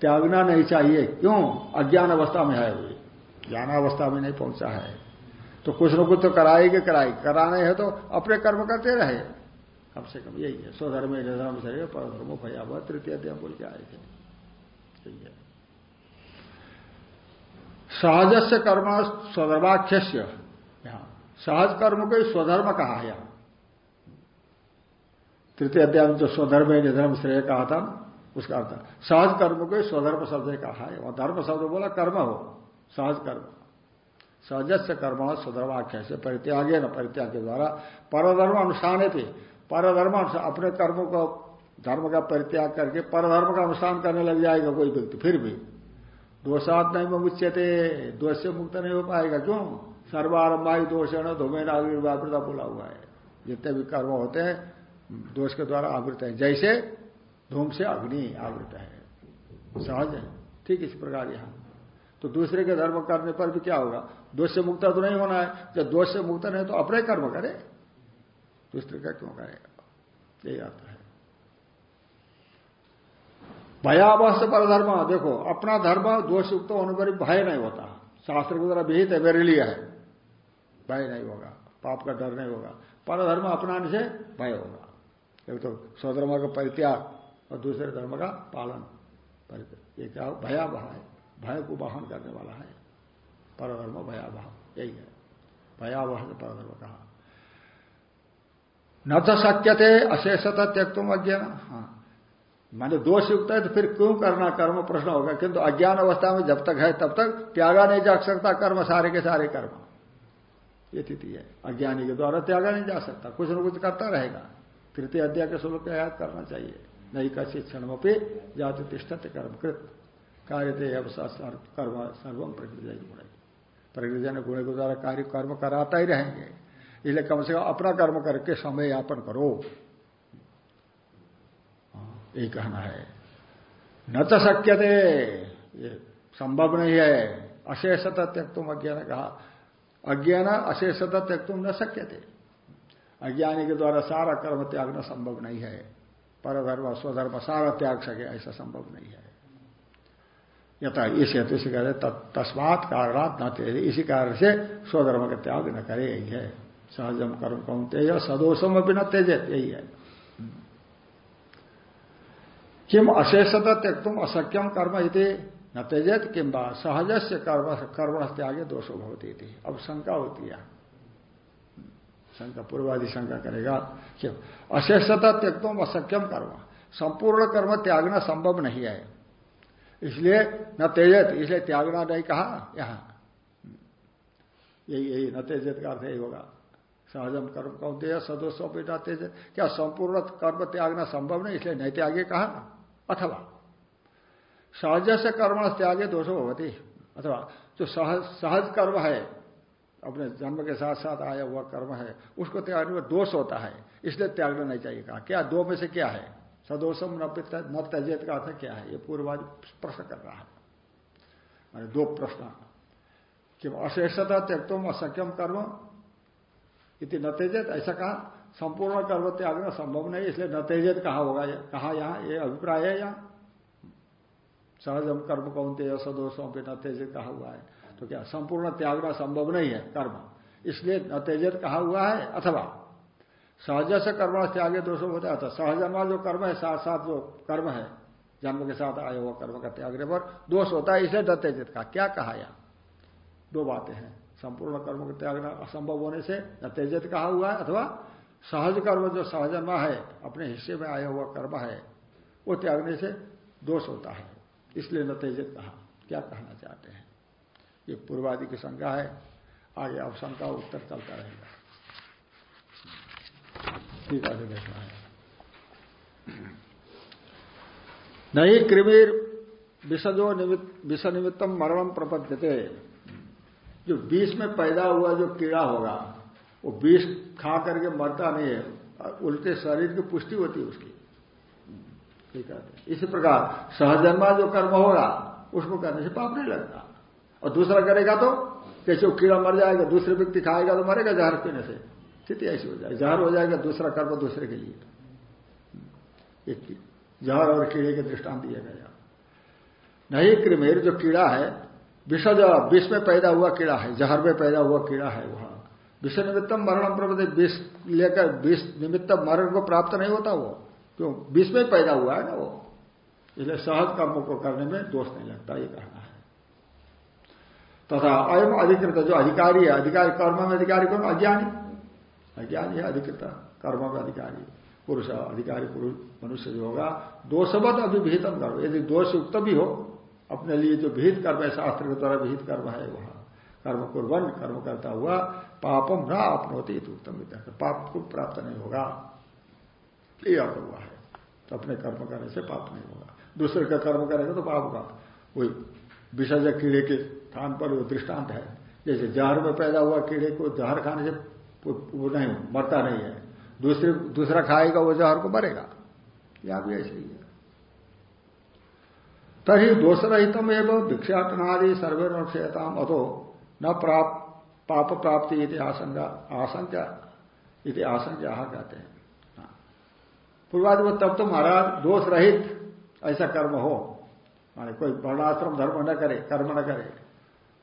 त्यागना नहीं चाहिए। क्यों? अज्ञान अवस्था में है वे ज्ञान अवस्था में नहीं पहुँचा है। तो कुछ न कुछ तो कराएगी कराए कराने है तो अपने कर्म करते रहे। कम से कम यही है। स्वधर्म निधर्म शरीर, परधर्मो भयावह तृतीय अध्याय बोल के आए थे। सहज कर्म स्वधर्माख्य यहाँ। सहज कर्म को स्वधर्म कहा है। यहाँ तृतीय अध्याय जो स्वधर्म निधर्म, श्रेय कहा था। उसका अर्थ सहज कर्म को स्वधर्म शब्द कहा है। वह धर्म शब्द बोला, कर्म हो। सहज कर्म। सहज कर्म स्वधर्माख्या से परित्यागे न परित्याग के द्वारा परधर्म अनुष्ठान थे परधर्म अपने कर्म को धर्म का परित्याग करके परधर्म का अनुष्ठान करने लग जाएगा कोई व्यक्ति, फिर भी। दोषात नहीं मुच्य थे दोष से मुक्त नहीं हो पाएगा। क्यों? सर्वारंभाई दोष है धूमे नागरिकता बोला हुआ है। जितने भी कर्म होते हैं, दोष के द्वारा आवृत है। जैसे धूम से अग्नि आवृत है। सहज है। ठीक इस प्रकार यहाँ। तो दूसरे के धर्म करने पर भी क्या होगा? दोष से मुक्त तो नहीं होना है। जब दोष से मुक्त नहीं तो अपने कर्म करे। दूसरे का क्यों करेगा यही अर्थ है। भयावह से पर धर्म देखो, अपना धर्म दोष युक्त होने पर भय नहीं होता। शास्त्र के द्वारा विहित है, मेरे लिए है। भय नहीं होगा। पाप का डर नहीं होगा। पर धर्म अपनाने से भय होगा। एक तो स्वधर्म का परित्याग। और दूसरे धर्म का पालन ये क्या भयावह है? भय को वाहन करने वाला है। परधर्म भयावह, यही है। भयावह से परधर्म कहा। न तो शक्य थे अशेषता त्यक तुम अज्ञान। हाँ। माने दोष युक्त है तो फिर क्यों करना? कर्म प्रश्न होगा। किंतु अज्ञान अवस्था में जब तक है, तब तक त्यागा नहीं जा सकता। कर्म सारे के सारे कर्म। ये तिथि है। अज्ञानी के द्वारा त्यागा नहीं जा सकता। कुछ न कुछ करता रहेगा। तृतीय अध्याय के का याद करना चाहिए। नहीं का शिक्षण पे जाति तिष्ठत कर्म कृत कार्य कर्म सर्वम प्रकृति गुण। प्रकृति ने गुण के द्वारा कार्य कर्म कराता ही रहेंगे। इसलिए कम से कम अपना कर्म करके समय यापन करो। यही कहना है। न तो शक्य थे ये संभव नहीं है। अशेषता त्यक तुम अज्ञान कहा, अज्ञान अशेषता त्यक तुम न शक्य थे अज्ञानी के द्वारा सारा कर्म त्यागना संभव नहीं है। परधर्म, स्वधर्म, सारा त्याग सके, ऐसा संभव नहीं है। यथा इस हेतु से कहते तस्मात कारणात न तेज इसी कारण से स्वधर्म का त्याग न करे यही है सहजम कर्म कौन तेज, सदोषम भी न तेज यही है। किम अशेषता त्यक तुम असख्यम कर्म इति न तेजत किम्बा सहज से कर्म कर्म त्यागे दोषो भवती थी अब शंका होती है। शंका, पूर्वादि शंका करेगा क्यों अशेषता त्यक्तों असख्यम कर्म। संपूर्ण कर्म त्यागना संभव नहीं है। इसलिए न तेजत इसलिए त्यागना नहीं कहा यहाँ। यही यही, न तेजत का अर्थ यही होगा। सहजम कर्म कौन दे सदोषो बेटा तेजत क्या संपूर्ण कर्म त्यागना संभव नहीं, इसलिए नहीं त्यागे कहा? अथवा सहज से कर्म त्यागे दोषो होती अथवा, जो सहज सहज कर्म है अपने जन्म के साथ साथ आया हुआ कर्म है, उसको त्यागने में दोष होता है, इसलिए त्यागना नहीं चाहिए। कहा, क्या दो में से क्या है? सदोषम न त्यजेत का अर्थ क्या है? ये पूर्वाज प्रश्न कर रहा है। मैंने दो प्रश्न। कि अशेषता त्यक्तम असक्यम कर्म इति न तेजत ऐसा कहा, संपूर्ण कर्म त्यागना संभव नहीं, इसलिए न तेजत कहा होगा कहा यहाँ, ये अभिप्राय है यहाँ। सहजम कर्म कौन तेज सदोषों पर न तेजत कहा हुआ है। तो क्या संपूर्ण त्यागना संभव नहीं है, कर्म। इसलिए न तेजत कहा हुआ है, अथवा सहज से कर्म त्यागे दोषों होता है सहजन्मा जो कर्म है साथ साथ जो कर्म है। जन्म के साथ आया हुआ कर्म का त्यागने पर दोष होता है, इसलिए न तेजत का क्या कहा यहाँ? दो बातें हैं। संपूर्ण कर्म का त्यागना असंभव होने से न तेजत कहा हुआ है, अथवा सहज कर्म जो सहजन्मा है, अपने हिस्से में आया हुआ कर्म है, वो त्यागने से दोष होता है। इसलिए न तेजत कहा। क्या कहना चाहते हैं? ये पूर्वादि की शंका है। आगे अब शंका उत्तर चलता रहेगा। ठीक है देखना है। नहीं कृमिर विषजो निमित्त विष निमित्तम मरणम प्रपद्यते। जो बीस में पैदा हुआ जो कीड़ा होगा, वो बीस खा करके मरता नहीं है। उल्टे शरीर की पुष्टि होती है उसकी। ठीक है? इसी प्रकार सहजन्मा जो कर्म होगा, उसको करने से पाप नहीं लगता। और दूसरा करेगा तो कैसे वो कीड़ा मर जाएगा, दूसरे व्यक्ति खाएगा तो मरेगा जहर पीने से। स्थिति ऐसी हो जाएगी। जहर हो जाएगा, दूसरा कर्म दूसरे के लिए। एक जहर और कीड़े के दृष्टांत दिया गया नहीं क्रिमेर जो कीड़ा है, विषज, विष में पैदा हुआ कीड़ा है, जहर में पैदा हुआ कीड़ा है वहाँ। विष निमित्तम मरण प्रवृत्ति, विष लेकर विष निमित्त मरण को प्राप्त नहीं होता वो। क्यों? विष में पैदा हुआ है ना वो। इसलिए सहज कर्मों को करने में दोष नहीं लगता, ये कहना तथा अयम अधिकृत, जो अधिकारी है, अधिकारी कर्म में अधिकारी कौन? अज्ञानी। अज्ञानी है, अधिकृत कर्म में अधिकारी। पुरुष अधिकारी, पुरुष, मनुष्य जो होगा, दोषवत अभिभीतम कर्म। यदि दोष युक्त भी हो, अपने लिए जो विहित कर्म है, शास्त्र के द्वारा विहित कर्म है वहाँ। कर्म कुर्बन कर्म करता हुआ पापम न अपनोती उत्तम पाप को प्राप्त नहीं होगा। ये अर्थ हुआ है। तो अपने कर्म करने से पाप नहीं होगा। दूसरे का कर्म करेगा तो पाप होगा। वही विसर्ज कीड़े के स्थान पर वो दृष्टांत है। जैसे जहर में पैदा हुआ कीड़े को जहर खाने से वो नहीं, मरता नहीं है। दूसरे, दूसरा खाएगा, वो जहर को मरेगा। यहाँ भी ऐसे ही है। तभी दोषरहितम एवं भिक्षाटनादि सर्वे नक्षयताम अतो न प्राप्त पाप प्राप्ति आशंका आशंका, इति आशंका कहते हैं। हाँ। पूर्वादि में तब तो महाराज दोष रहित ऐसा कर्म हो। माने कोई वर्णाश्रम धर्म न करे, कर्म न करे।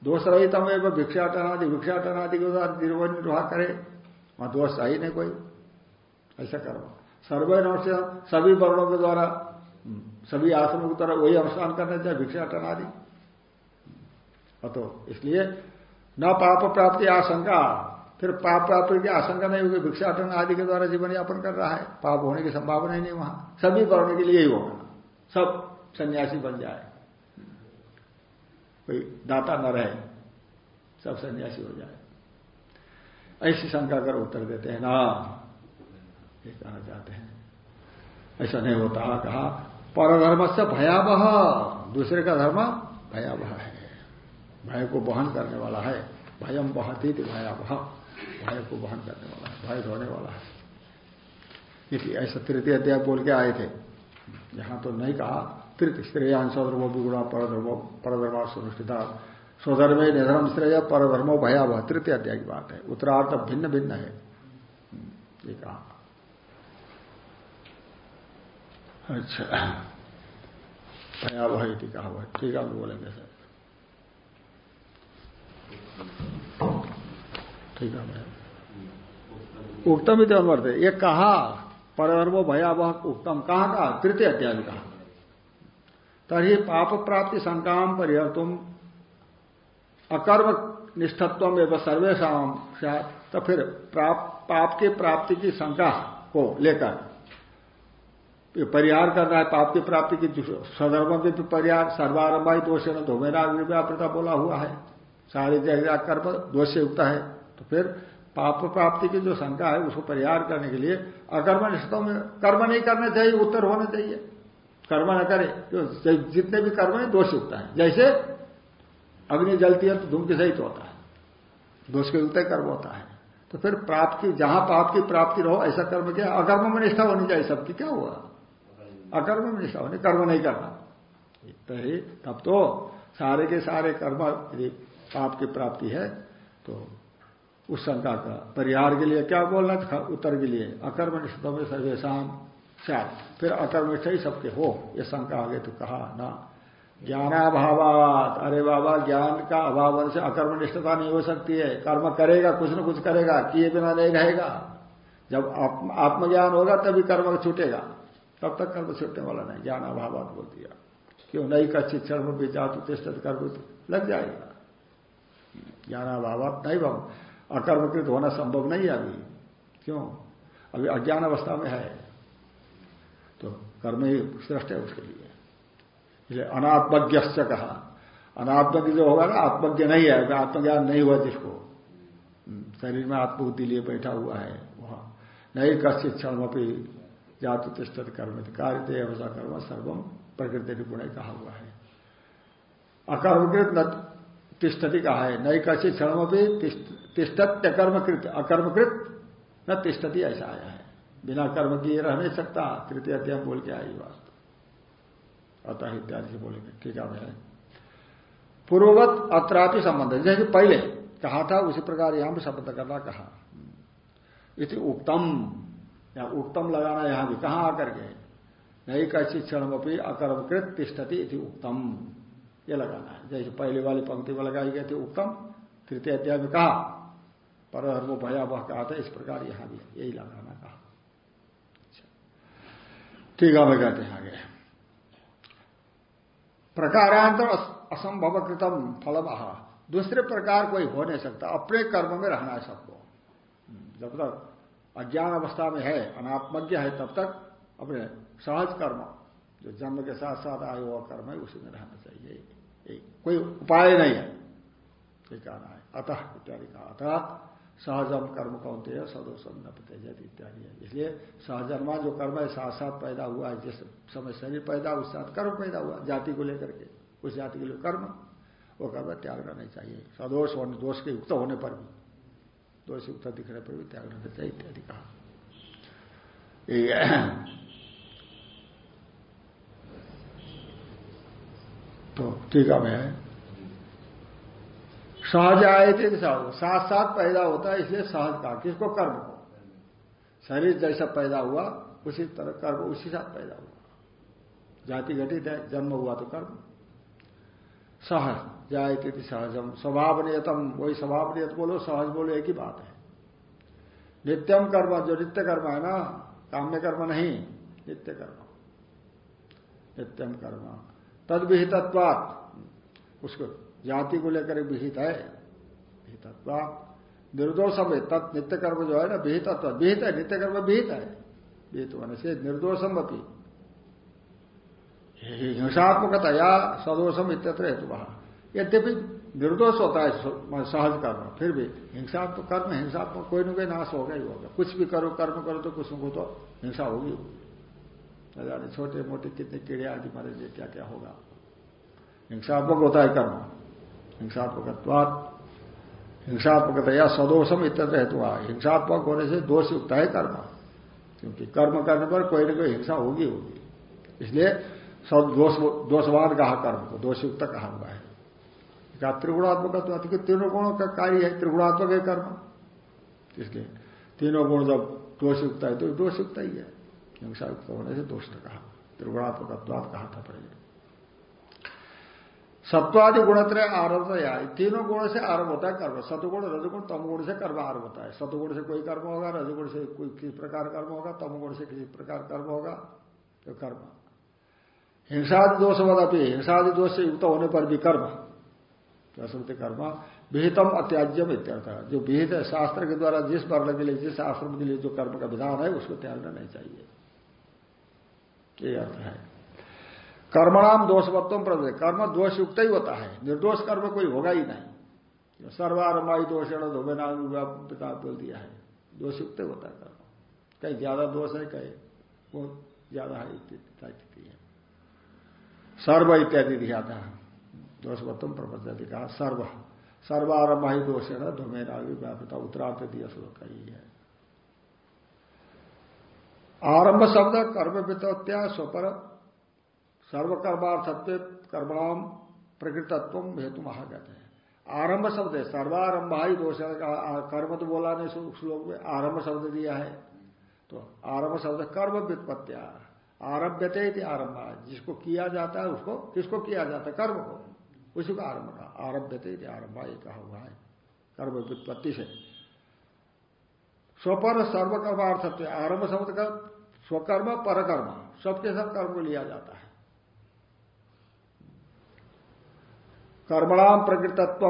दोष रहित हम एवं भिक्षाटनादि भिक्षाटनादि के द्वारा निर्वह निर्वाह करे, वहाँ दोष है ही नहीं कोई। ऐसा कर्म। सर्वे नक्ष सभी वर्णों के द्वारा, सभी आश्रमों की तरह वही अनुष्ठान करना चाहिए भिक्षाटन आदि तो इसलिए न पाप प्राप्ति आशंका, फिर पाप प्राप्ति की आशंका नहीं होगी भिक्षाटन आदि के द्वारा जीवन यापन कर रहा है। पाप होने की संभावना ही नहीं वहाँ। सभी करने के लिए ही होगा। सब सन्यासी बन जाए। कोई दाता न रहे, सब सन्यासी हो जाए। ऐसी शंका कर उत्तर देते हैं ना ये कहना चाहते हैं। ऐसा नहीं होता, कहा परधर्म से भयावह। दूसरे का धर्म, भयावह है। भय को बहन करने वाला है। भयम बहती भयावह। भय को बहन करने वाला है, भय धोने वाला है। ऐसा तृतीय अध्याय बोल के आए थे। यहाँ तो नहीं कहा तृतीय श्रेयान सौधर्मो विगुणा परधर्मो परधर्मा सुनिष्ठिता स्वधर्म निधर्म श्रेय, परधर्मो भयावह। तृतीय अध्याय की बात है। उत्तरार्थ भिन्न भिन्न है। ये कहा। अच्छा। भयावह इति कहा हुआ ठीक है बोलेंगे सर। ठीक है मैं उत्तम इति अनुवर्त ये कहा, परधर्मो भयावह उत्तम कहा कहा तृतीय अध्याय कहा। तरी पाप प्राप्ति शंकाम तुम अकर्म निष्ठत्व एवं सर्वेशा तो फिर पाप की प्राप्ति की शंका को लेकर। परिहार कर रहा है पाप की प्राप्ति की सदर्भ में भी परिहार सर्वारंभाई दोष न धोमेरा बोला हुआ है। सारे जगह कर्म दोष से युक्त है तो फिर पाप प्राप्ति की जो शंका है, उसको परिहार करने के लिए अकर्म निष्ठों में कर्म नहीं करने चाहिए, उत्तर होने चाहिए। कर्म न करे तो जितने भी कर्म है, दोष युक्त है। जैसे अग्नि जलती है तो धूम के सहित होता है। दोष के युक्त कर्म होता है। तो फिर प्राप्ति, जहाँ पाप की प्राप्ति रहो, ऐसा कर्म क्या। अकर्म में निष्ठा होनी चाहिए सबकी। क्या हुआ? अकर्म में निष्ठा होनी। कर्म नहीं करना। तो तब तो सारे के सारे कर्म यदि पाप की प्राप्ति है तो उस शंका का परिहार के लिए क्या बोलना उत्तर के लिए, अकर्म निष्ठा में सर्वेशम शायद फिर अकर्मनिष्ठ ही सबके हो, ये शंका आगे तो कहा, ना। ज्ञानाभावात। अरे बाबा, ज्ञान का अभाव से अकर्मनिष्ठता नहीं हो सकती है। कर्म करेगा, कुछ न कुछ करेगा, किए बिना नहीं रहेगा। जब आत्मज्ञान होगा, तभी कर्म छूटेगा। तब तक कर्म छूटने वाला नहीं। ज्ञान अभावात बोल दिया। क्यों? नहीं का शिक्षण में भी जातु तिष्ट कर्म लग जाएगा। ज्ञानाभावात नहीं बाबू। अकर्मकृत होना संभव नहीं है अभी। क्यों? अभी अज्ञान अवस्था में है। तो कर्म ही श्रेष्ठ है उसके लिए। इसलिए अनात्मज्ञ कहा। अनात्मज्ञ जो होगा ना आत्मज्ञ नहीं है आत्मज्ञान नहीं हुआ जिसको। हम्म, शरीर में आत्मबुद्धि लिए बैठा हुआ है वहाँ। नहीं कश्चित क्षण अपनी जातु तिष्ट कर्म कार्य ऐसा कर्म सर्वम प्रकृति गुण कहा हुआ है। अकर्मकृत न तिष्ठति कहा है। नई कश्चित क्षण तिष्ठत्य कर्मकृत अकर्मकृत न तिष्ठति ऐसा आया है। बिना कर्म किए रह नहीं सकता। तृतीय अध्याय बोल के आई बात अतः इत्यादि से बोलेंगे। ठीक है पूर्ववत अत्रापि संबंध। है जैसे पहले कहा था, उसी प्रकार यहाँ भी संबंध करना कहा। इति उत्तम या उत्तम लगाना यहाँ भी कहाँ आकर के? नहीं कैसी क्षण अकर्मकृत तिष्ठती इति उत्तम ये लगाना है। जैसे पहले वाली पंक्ति में लगाई गई थी उत्तम तृतीय अध्याय में कहा। पर वो भयावह कहा था, इस प्रकार यहाँ भी यही लगाना ठीक है मैं कहते हैं आगे। प्रकारांतर असंभव कृतम फलम। दूसरे प्रकार कोई हो नहीं सकता, अपने कर्म में रहना है सबको। जब तक अज्ञान अवस्था में है, अनात्मज्ञ है, तब तक अपने सहज कर्म, जो जन्म के साथ साथ आए हुआ कर्म है, उसी में रहना चाहिए। कोई उपाय नहीं है। कहना है। अतः इत्यादि का अतः सहजम कर्म कौनते है सदोषम न इत्यादि है। इसलिए सहजन्मा जो कर्म है, साथ साथ पैदा हुआ है, जिस समय शरीर पैदा उस साथ कर्म पैदा हुआ, जाति को लेकर के। उस जाति के लिए कर्म, वो कर्म त्यागना नहीं चाहिए। सदोष होने, दोष के युक्त होने पर भी, दोष युक्त दिखने पर भी त्यागना नहीं चाहिए, इत्यादि कहा। [CLEARS THROAT] तो में है सहज आए थे सहज, साथ साथ पैदा होता है, इसलिए सहज का किसको कर्म को? शरीर जैसा पैदा हुआ, उसी तरह कर्म, उसी साथ पैदा हुआ। जाति घटित है, जन्म हुआ तो कर्म। सहज, जाए थे सहजम, स्वभाव नियतम, वही स्वभाव नियत बोलो, सहज बोलो, एक ही बात है। नित्यम कर्म, जो नित्य कर्म है ना, काम्य कर्म नहीं, नित्य कर्म। नित्यम कर्म तद विहितत्वात उसको जाति को लेकर विहित है। विहितत्व। निर्दोष है तत् नित्य कर्म जो है ना, विहितत्व। विहित है नित्य कर्म विहित है। विहित होने से निर्दोषम अपनी हिंसात्मकता या सदोषम इत्यत्र हेतु वहाँ यद्यपि निर्दोष होता है सहज कर्म, फिर भी हिंसात्मक कर्म, हिंसात्मक कोई न कोई नाश होगा ही होगा। कुछ भी करो, कर्म करो तो कुछ को तो हिंसा होगी। होगी छोटे मोटे कितने कीड़े आदि मरेंगे क्या क्या होगा। हिंसात्मक होता है कर्म। हिंसात्मक हिंसात्मकता या सदोषम इत्यत्र हेतु हिंसात्मक होने से दोष युक्त है कर्म। क्योंकि कर्म करने पर कोई ना कोई हिंसा होगी होगी। इसलिए सब दोष दोषवान कहा कर्म को, दोषयुक्त कहा हुआ है। क्या त्रिगुणात्मक क्योंकि तीनों गुणों का कार्य है, त्रिगुणात्मक है कर्म। इसलिए तीनों गुण जब दोषयुक्त है तो दोषयुक्त ही है। हिंसा युक्त होने से दोष कहा। त्रिगुणात्मक कहा था पहले। सत्वादि गुणत्रय आरंभ या। तीनों गुणों से आरंभ होता है कर्म। सतुगुण, रजगुण, तमगुण से कर्म आरंभ होता है। सतुगुण से कोई कर्म होगा, रजगुण से कोई किस प्रकार कर्म होगा, तमगुण से किसी प्रकार कर्म होगा तो कर्म। हिंसादि दोष बदपी हिंसादि दोष से युक्त होने पर भी कर्म। प्रसुति कर्म। विहितम अत्याज्यम इत्यर्थ। जो विहित है, शास्त्र के द्वारा जिस वर्ण के लिए, जिस आश्रम के लिए जो कर्म का विधान है, उसको त्यागना नहीं चाहिए। ये अर्थ है। कर्मणाम दोषवत्व प्रदे कर्म दोष युक्त ही होता है। निर्दोष कर्म कोई होगा ही नहीं। सर्वारमाई दोष पिता बोल दिया है। दोष युक्त होता है कर्म। कहीं ज़्यादा दोष है, कहीं वो ज़्यादा है स्थिति है। सर्व इत्यादि दिया था दोषवत्तम प्रपंच कहा, सर्व। सर्वारंभ दोष है। ना धूमेरा व्यापृता उत्तरार्थ दिया श्लोक का ही। आरंभ शब्द, कर्म वित्या स्वपर सर्वकर्मार्थत्व कर्माम प्रकृतत्व हेतु महागत है। आरंभ शब्द है, सर्वारंभ ही दोष कर्म तो बोला नहीं श्लोक में आरंभ शब्द दिया है। तो आरंभ शब्द कर्म व्युत्पत्तिया। आरभ्यते आरंभ। जिसको किया जाता है उसको, किसको किया जाता है? कर्म को। उसी को आरंभ का आरभ्यते आरंभ, ये कहा हुआ है। कर्म व्युत्पत्ति से। स्वपर सर्वकर्मार्थत्व। आरंभ शब्द का स्वकर्म, परकर्म। सबके सब कर्म लिया जाता है। कर्मणाम प्रकृतत्व,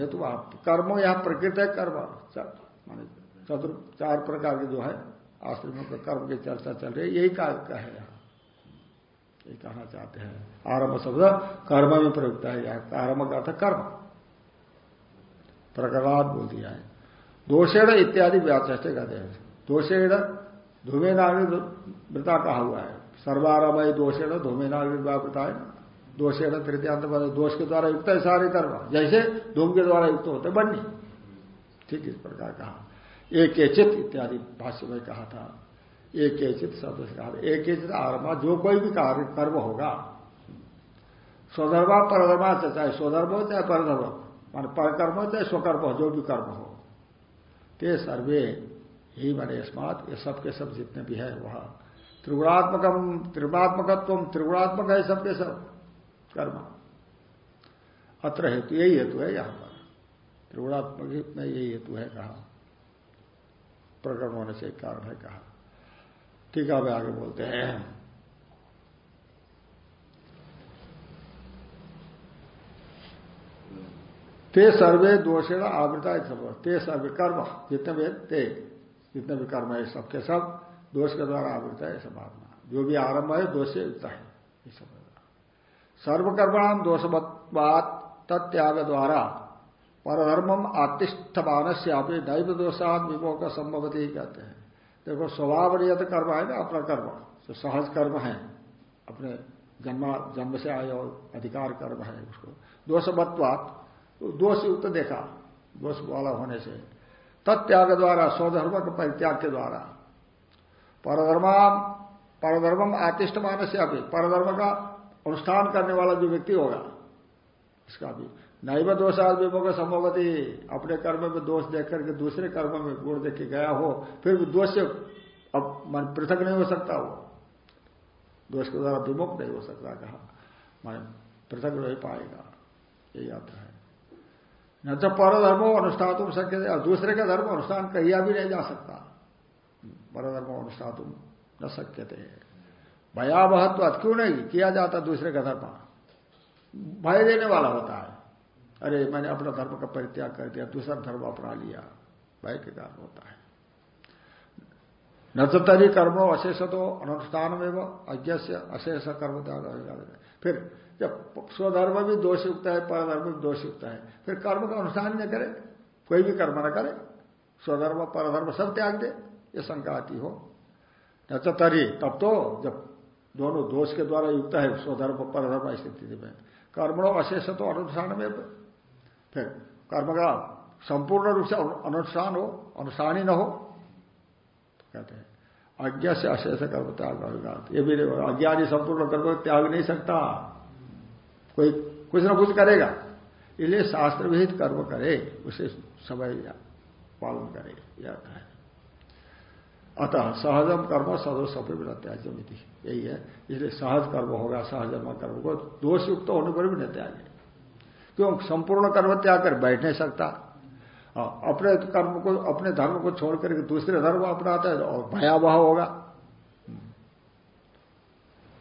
हेतु आप, कर्म यहाँ प्रकृत है, कर्म। चतुर, चार प्रकार के जो है, आश्रमों के कर्म की चर्चा चल रही है, यही कार्य है यहाँ। ये कहना चाहते हैं। आरंभ शब्द, कर्म में प्रयुक्त है यहाँ। आरंभ का अर्थ कर्म। प्रकरणात बोल दिया है। दोषेण इत्यादि व्याचे कहते हैं। दोषेण धूमे नागरी वृता कहा हुआ है। सर्वारमय दोषेण धूमे नागरी व्यापृता है दोषेण तृतीयांत दोष के द्वारा युक्त है सारे कर्म। जैसे धूम के द्वारा युक्त होते बन्नी ठीक इस प्रकार कहा। एक चित इत्यादि भाष्य में कहा था। एक चित शब्द कहा एक चित आरंभ जो कोई भी कार्य, कर्म होगा। स्वधर्मा, परधर्मा से चाहे स्वधर्म हो, चाहे परधर्म मान परकर्म हो, चाहे स्वकर्म हो, जो भी कर्म हो। ते सर्वे ही बने स्मात ये सबके सब जितने भी है वह। त्रिगुणात्मकम त्रिगुणात्मकत्व त्रिगुणात्मक है सबके सब। कर्म। अत्र हेतु, यही हेतु है यहाँ पर। त्रिगुणात्मक में यही हेतु है कहा। प्रकरण होने से कारण है कहा। ठीक है आगे बोलते हैं। ते सर्वे दोषेण आवृता ते सर्वे कर्म, जितने भी ते। जितने भी कर्म है सबके सब दोष के द्वारा आवृत है आत्मा। जो भी आरंभ है, दोष से युक्त है, ये सब सर्वकर्मणाम दोषवत्वात तत्याग द्वारा परधर्मम आतिष्ठमान से आप दैव दोषात विमोह संभवती कहते हैं। देखो, स्वभाव नियत कर्म है ना, अपना कर्म। जो सहज कर्म है, अपने जन्म जन्म से आए और अधिकार कर्म है उसको। दोषवत्वात तो दोष युक्त देखा, दोष वाला होने से। तत्याग द्वारा स्वधर्म के परित्याग के द्वारा। परधर्मा, परधर्मम आतिष्ठ मानस से अभी परधर्म का अनुष्ठान करने वाला जो व्यक्ति होगा, इसका भी। नैव दोषाद विमोह समोगति अपने कर्म में दोष देख करके दूसरे कर्म में गुण देख के गया हो, फिर भी दोष से अब मन पृथक नहीं हो सकता वो। दोष के द्वारा विमुख नहीं हो सकता, कहा, मन पृथक नहीं पाएगा। यही आता है। न तो पर धर्मो अनुष्ठान तुम सकते और दूसरे का धर्म अनुष्ठान कहिया भी नहीं जा सकता। पर धर्मो अनुष्ठान तुम न सकते थे भयावहत्व क्यों नहीं? किया जाता दूसरे का धर्म। भय देने वाला होता है। अरे, मैंने अपना धर्म का परित्याग कर दिया, दूसरा धर्म अपना लिया। भय के कारण होता है। न तो तरी कर्मो अशेष तो अनुष्ठान में वो अज्ञ अशेष कर्म त्याग फिर जब स्वधर्म भी दोषयुक्त है, परधर्म भी दोषयुक्त है, फिर कर्म का अनुष्ठान न करे, कोई भी कर्म न करे, स्वधर्म, परधर्म सब त्याग दे, ये शंका आती हो। न तो तरी, तब तो जब दोनों दोष के द्वारा युक्त है, स्वधर्म, परधर्म स्थिति में। कर्मणों अशेष तो अनुष्ठान में फिर कर्म का संपूर्ण रूप से अनुष्ठान हो, अनुष्ठान ही न हो तो कहते हैं अज्ञा से अशेष कर्म त्याग ये भी अज्ञानी संपूर्ण कर्म त्याग नहीं सकता। कोई कुछ ना कुछ करेगा। इसलिए शास्त्र विहित कर्म करे, उसे समय पालन करे यह है अतः सहजम कर्म सदो सफल त्याज्यम यही है। इसलिए सहज कर्म होगा सहजम कर्म को दोष युक्त होने पर भी न त्यागे। क्यों? संपूर्ण कर्म त्याग कर बैठ नहीं सकता। अपने कर्म को, अपने धर्म को छोड़ करके दूसरे धर्म अपनाता है और भयावह होगा।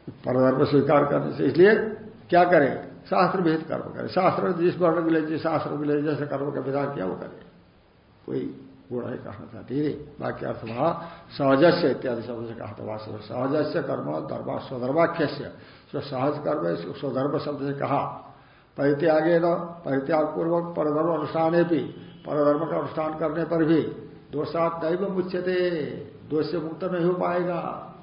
परधर्म स्वीकार करने से इसलिए क्या करें? शास्त्र विहित कर्म करे। शास्त्र जिस वर्ण लिए जिस शास्त्र लिए जैसे कर्म का विधान किया, वो करे। कोई गुण है कहना चाहती है। बाकी अर्थ वहाँ सहजस्य इत्यादि शब्द से कहा था वास्तव सहजस्य कर्म, धर्म स्वधर्माख्य से सहज कर्म स्वधर्म शब्द से कहा। परित्यागे न परित्याग पूर्वक परधर्म अनुष्ठान भी, परधर्म का अनुष्ठान करने पर भी दोषात दैव मुच्यते। दोष से मुक्त नहीं हो पाएगा।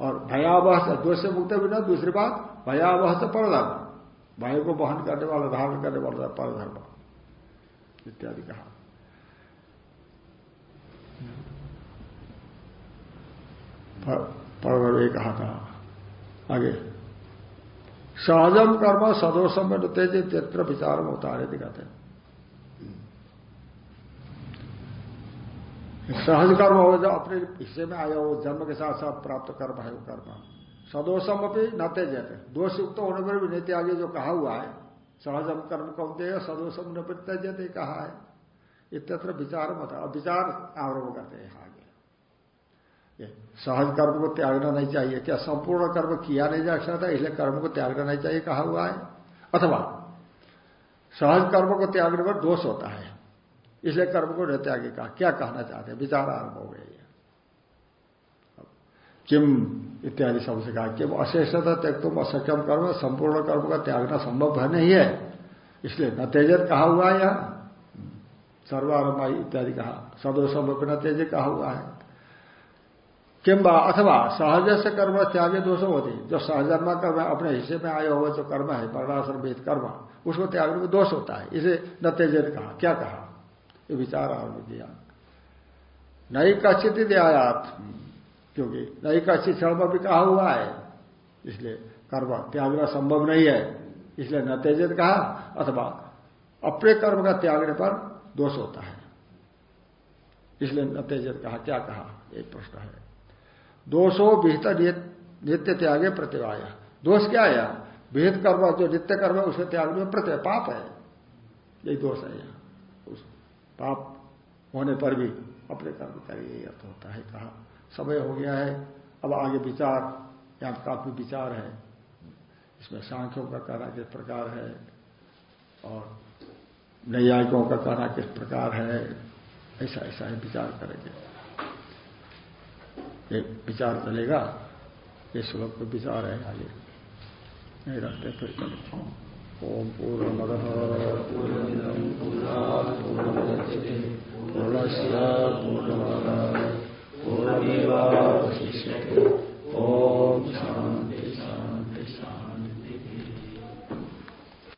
और भयावह से दोष से मुक्त भी ना, दूसरी बात भयावह से परधर्म। भय को वहन करने वाला, धारण करने वाला परधर्म। इत्यादि कहा। परधर्म कहा था। आगे। सहजम कर्म सदोषम में तेज चित्र विचार में उतारे दिखाते सहज कर्म हो जो अपने हिस्से में आया हो, जन्म के साथ साथ प्राप्त कर्म है वो कर्म। सदोषम अपनी न तेजते दोष युक्त होने पर भी नीति आगे जो कहा हुआ है, सहजम कर्म कौन दे सदोषम न तेजते कहा है। इत्यत्र विचार मत अब विचार आरोप करते हैं आगे। सहज कर्म को त्यागना नहीं चाहिए। क्या संपूर्ण कर्म किया नहीं जा सकता, इसलिए कर्म को त्यागना नहीं चाहिए कहा हुआ है? अथवा, सहज कर्म को त्यागने पर दोष होता है। इसलिए कर्म को न त्यागे कहा। क्या कहना चाहते हैं? विचार आरंभ हो गए किम इत्यादि शब्द से कहा, किम अशेषता त्यक तुम असक्षम कर्म, संपूर्ण कर्म का त्यागना संभव है नहीं है। इसलिए न तेजत कहा हुआ है यहाँ। सर्वारंभाई इत्यादि कहा। सदोषम न तेज कहा हुआ है। किम्बा अथवा सहज से कर्म त्यागे दोष होती। जो सहजन्मा कर्म अपने हिस्से में आया हुआ जो कर्म है वर्णाश्रम वेद कर्म, उसको त्यागने में दोष होता है। इसे न तेजत कहा। क्या कहा? ये विचार आरंभ किया नई कचित आयात। क्योंकि नई कचित क्षण में भी कहा हुआ है। इसलिए कर्म त्यागना संभव नहीं है। इसलिए न तेजित कहा अथवा अपने कर्म का त्यागने पर दोष होता है। इसलिए न तेजित कहा, क्या कहा? एक प्रश्न है। दोषो विहित नित्य त्यागे प्रतिवाया। दोष क्या है विहित कर्म, जो नित्य कर्म है, उसके त्याग में प्रत्यय, पाप है। यही दोष है यहाँ। पाप होने पर भी अपने कर्म करिए यही अर्थ होता है। कहा, समय हो गया है, अब आगे विचार, यहाँ काफ़ी विचार है। इसमें सांख्यों का कहना किस प्रकार है, और नैयायिकों का कहना किस प्रकार है, ऐसा ऐसा है, विचार करेंगे। ये विचार चलेगा ये श्लोक पर विचार है आगे। नहीं रखते फिर ओम पूर्ण मद पूर्ण पूर्ण ओम शांति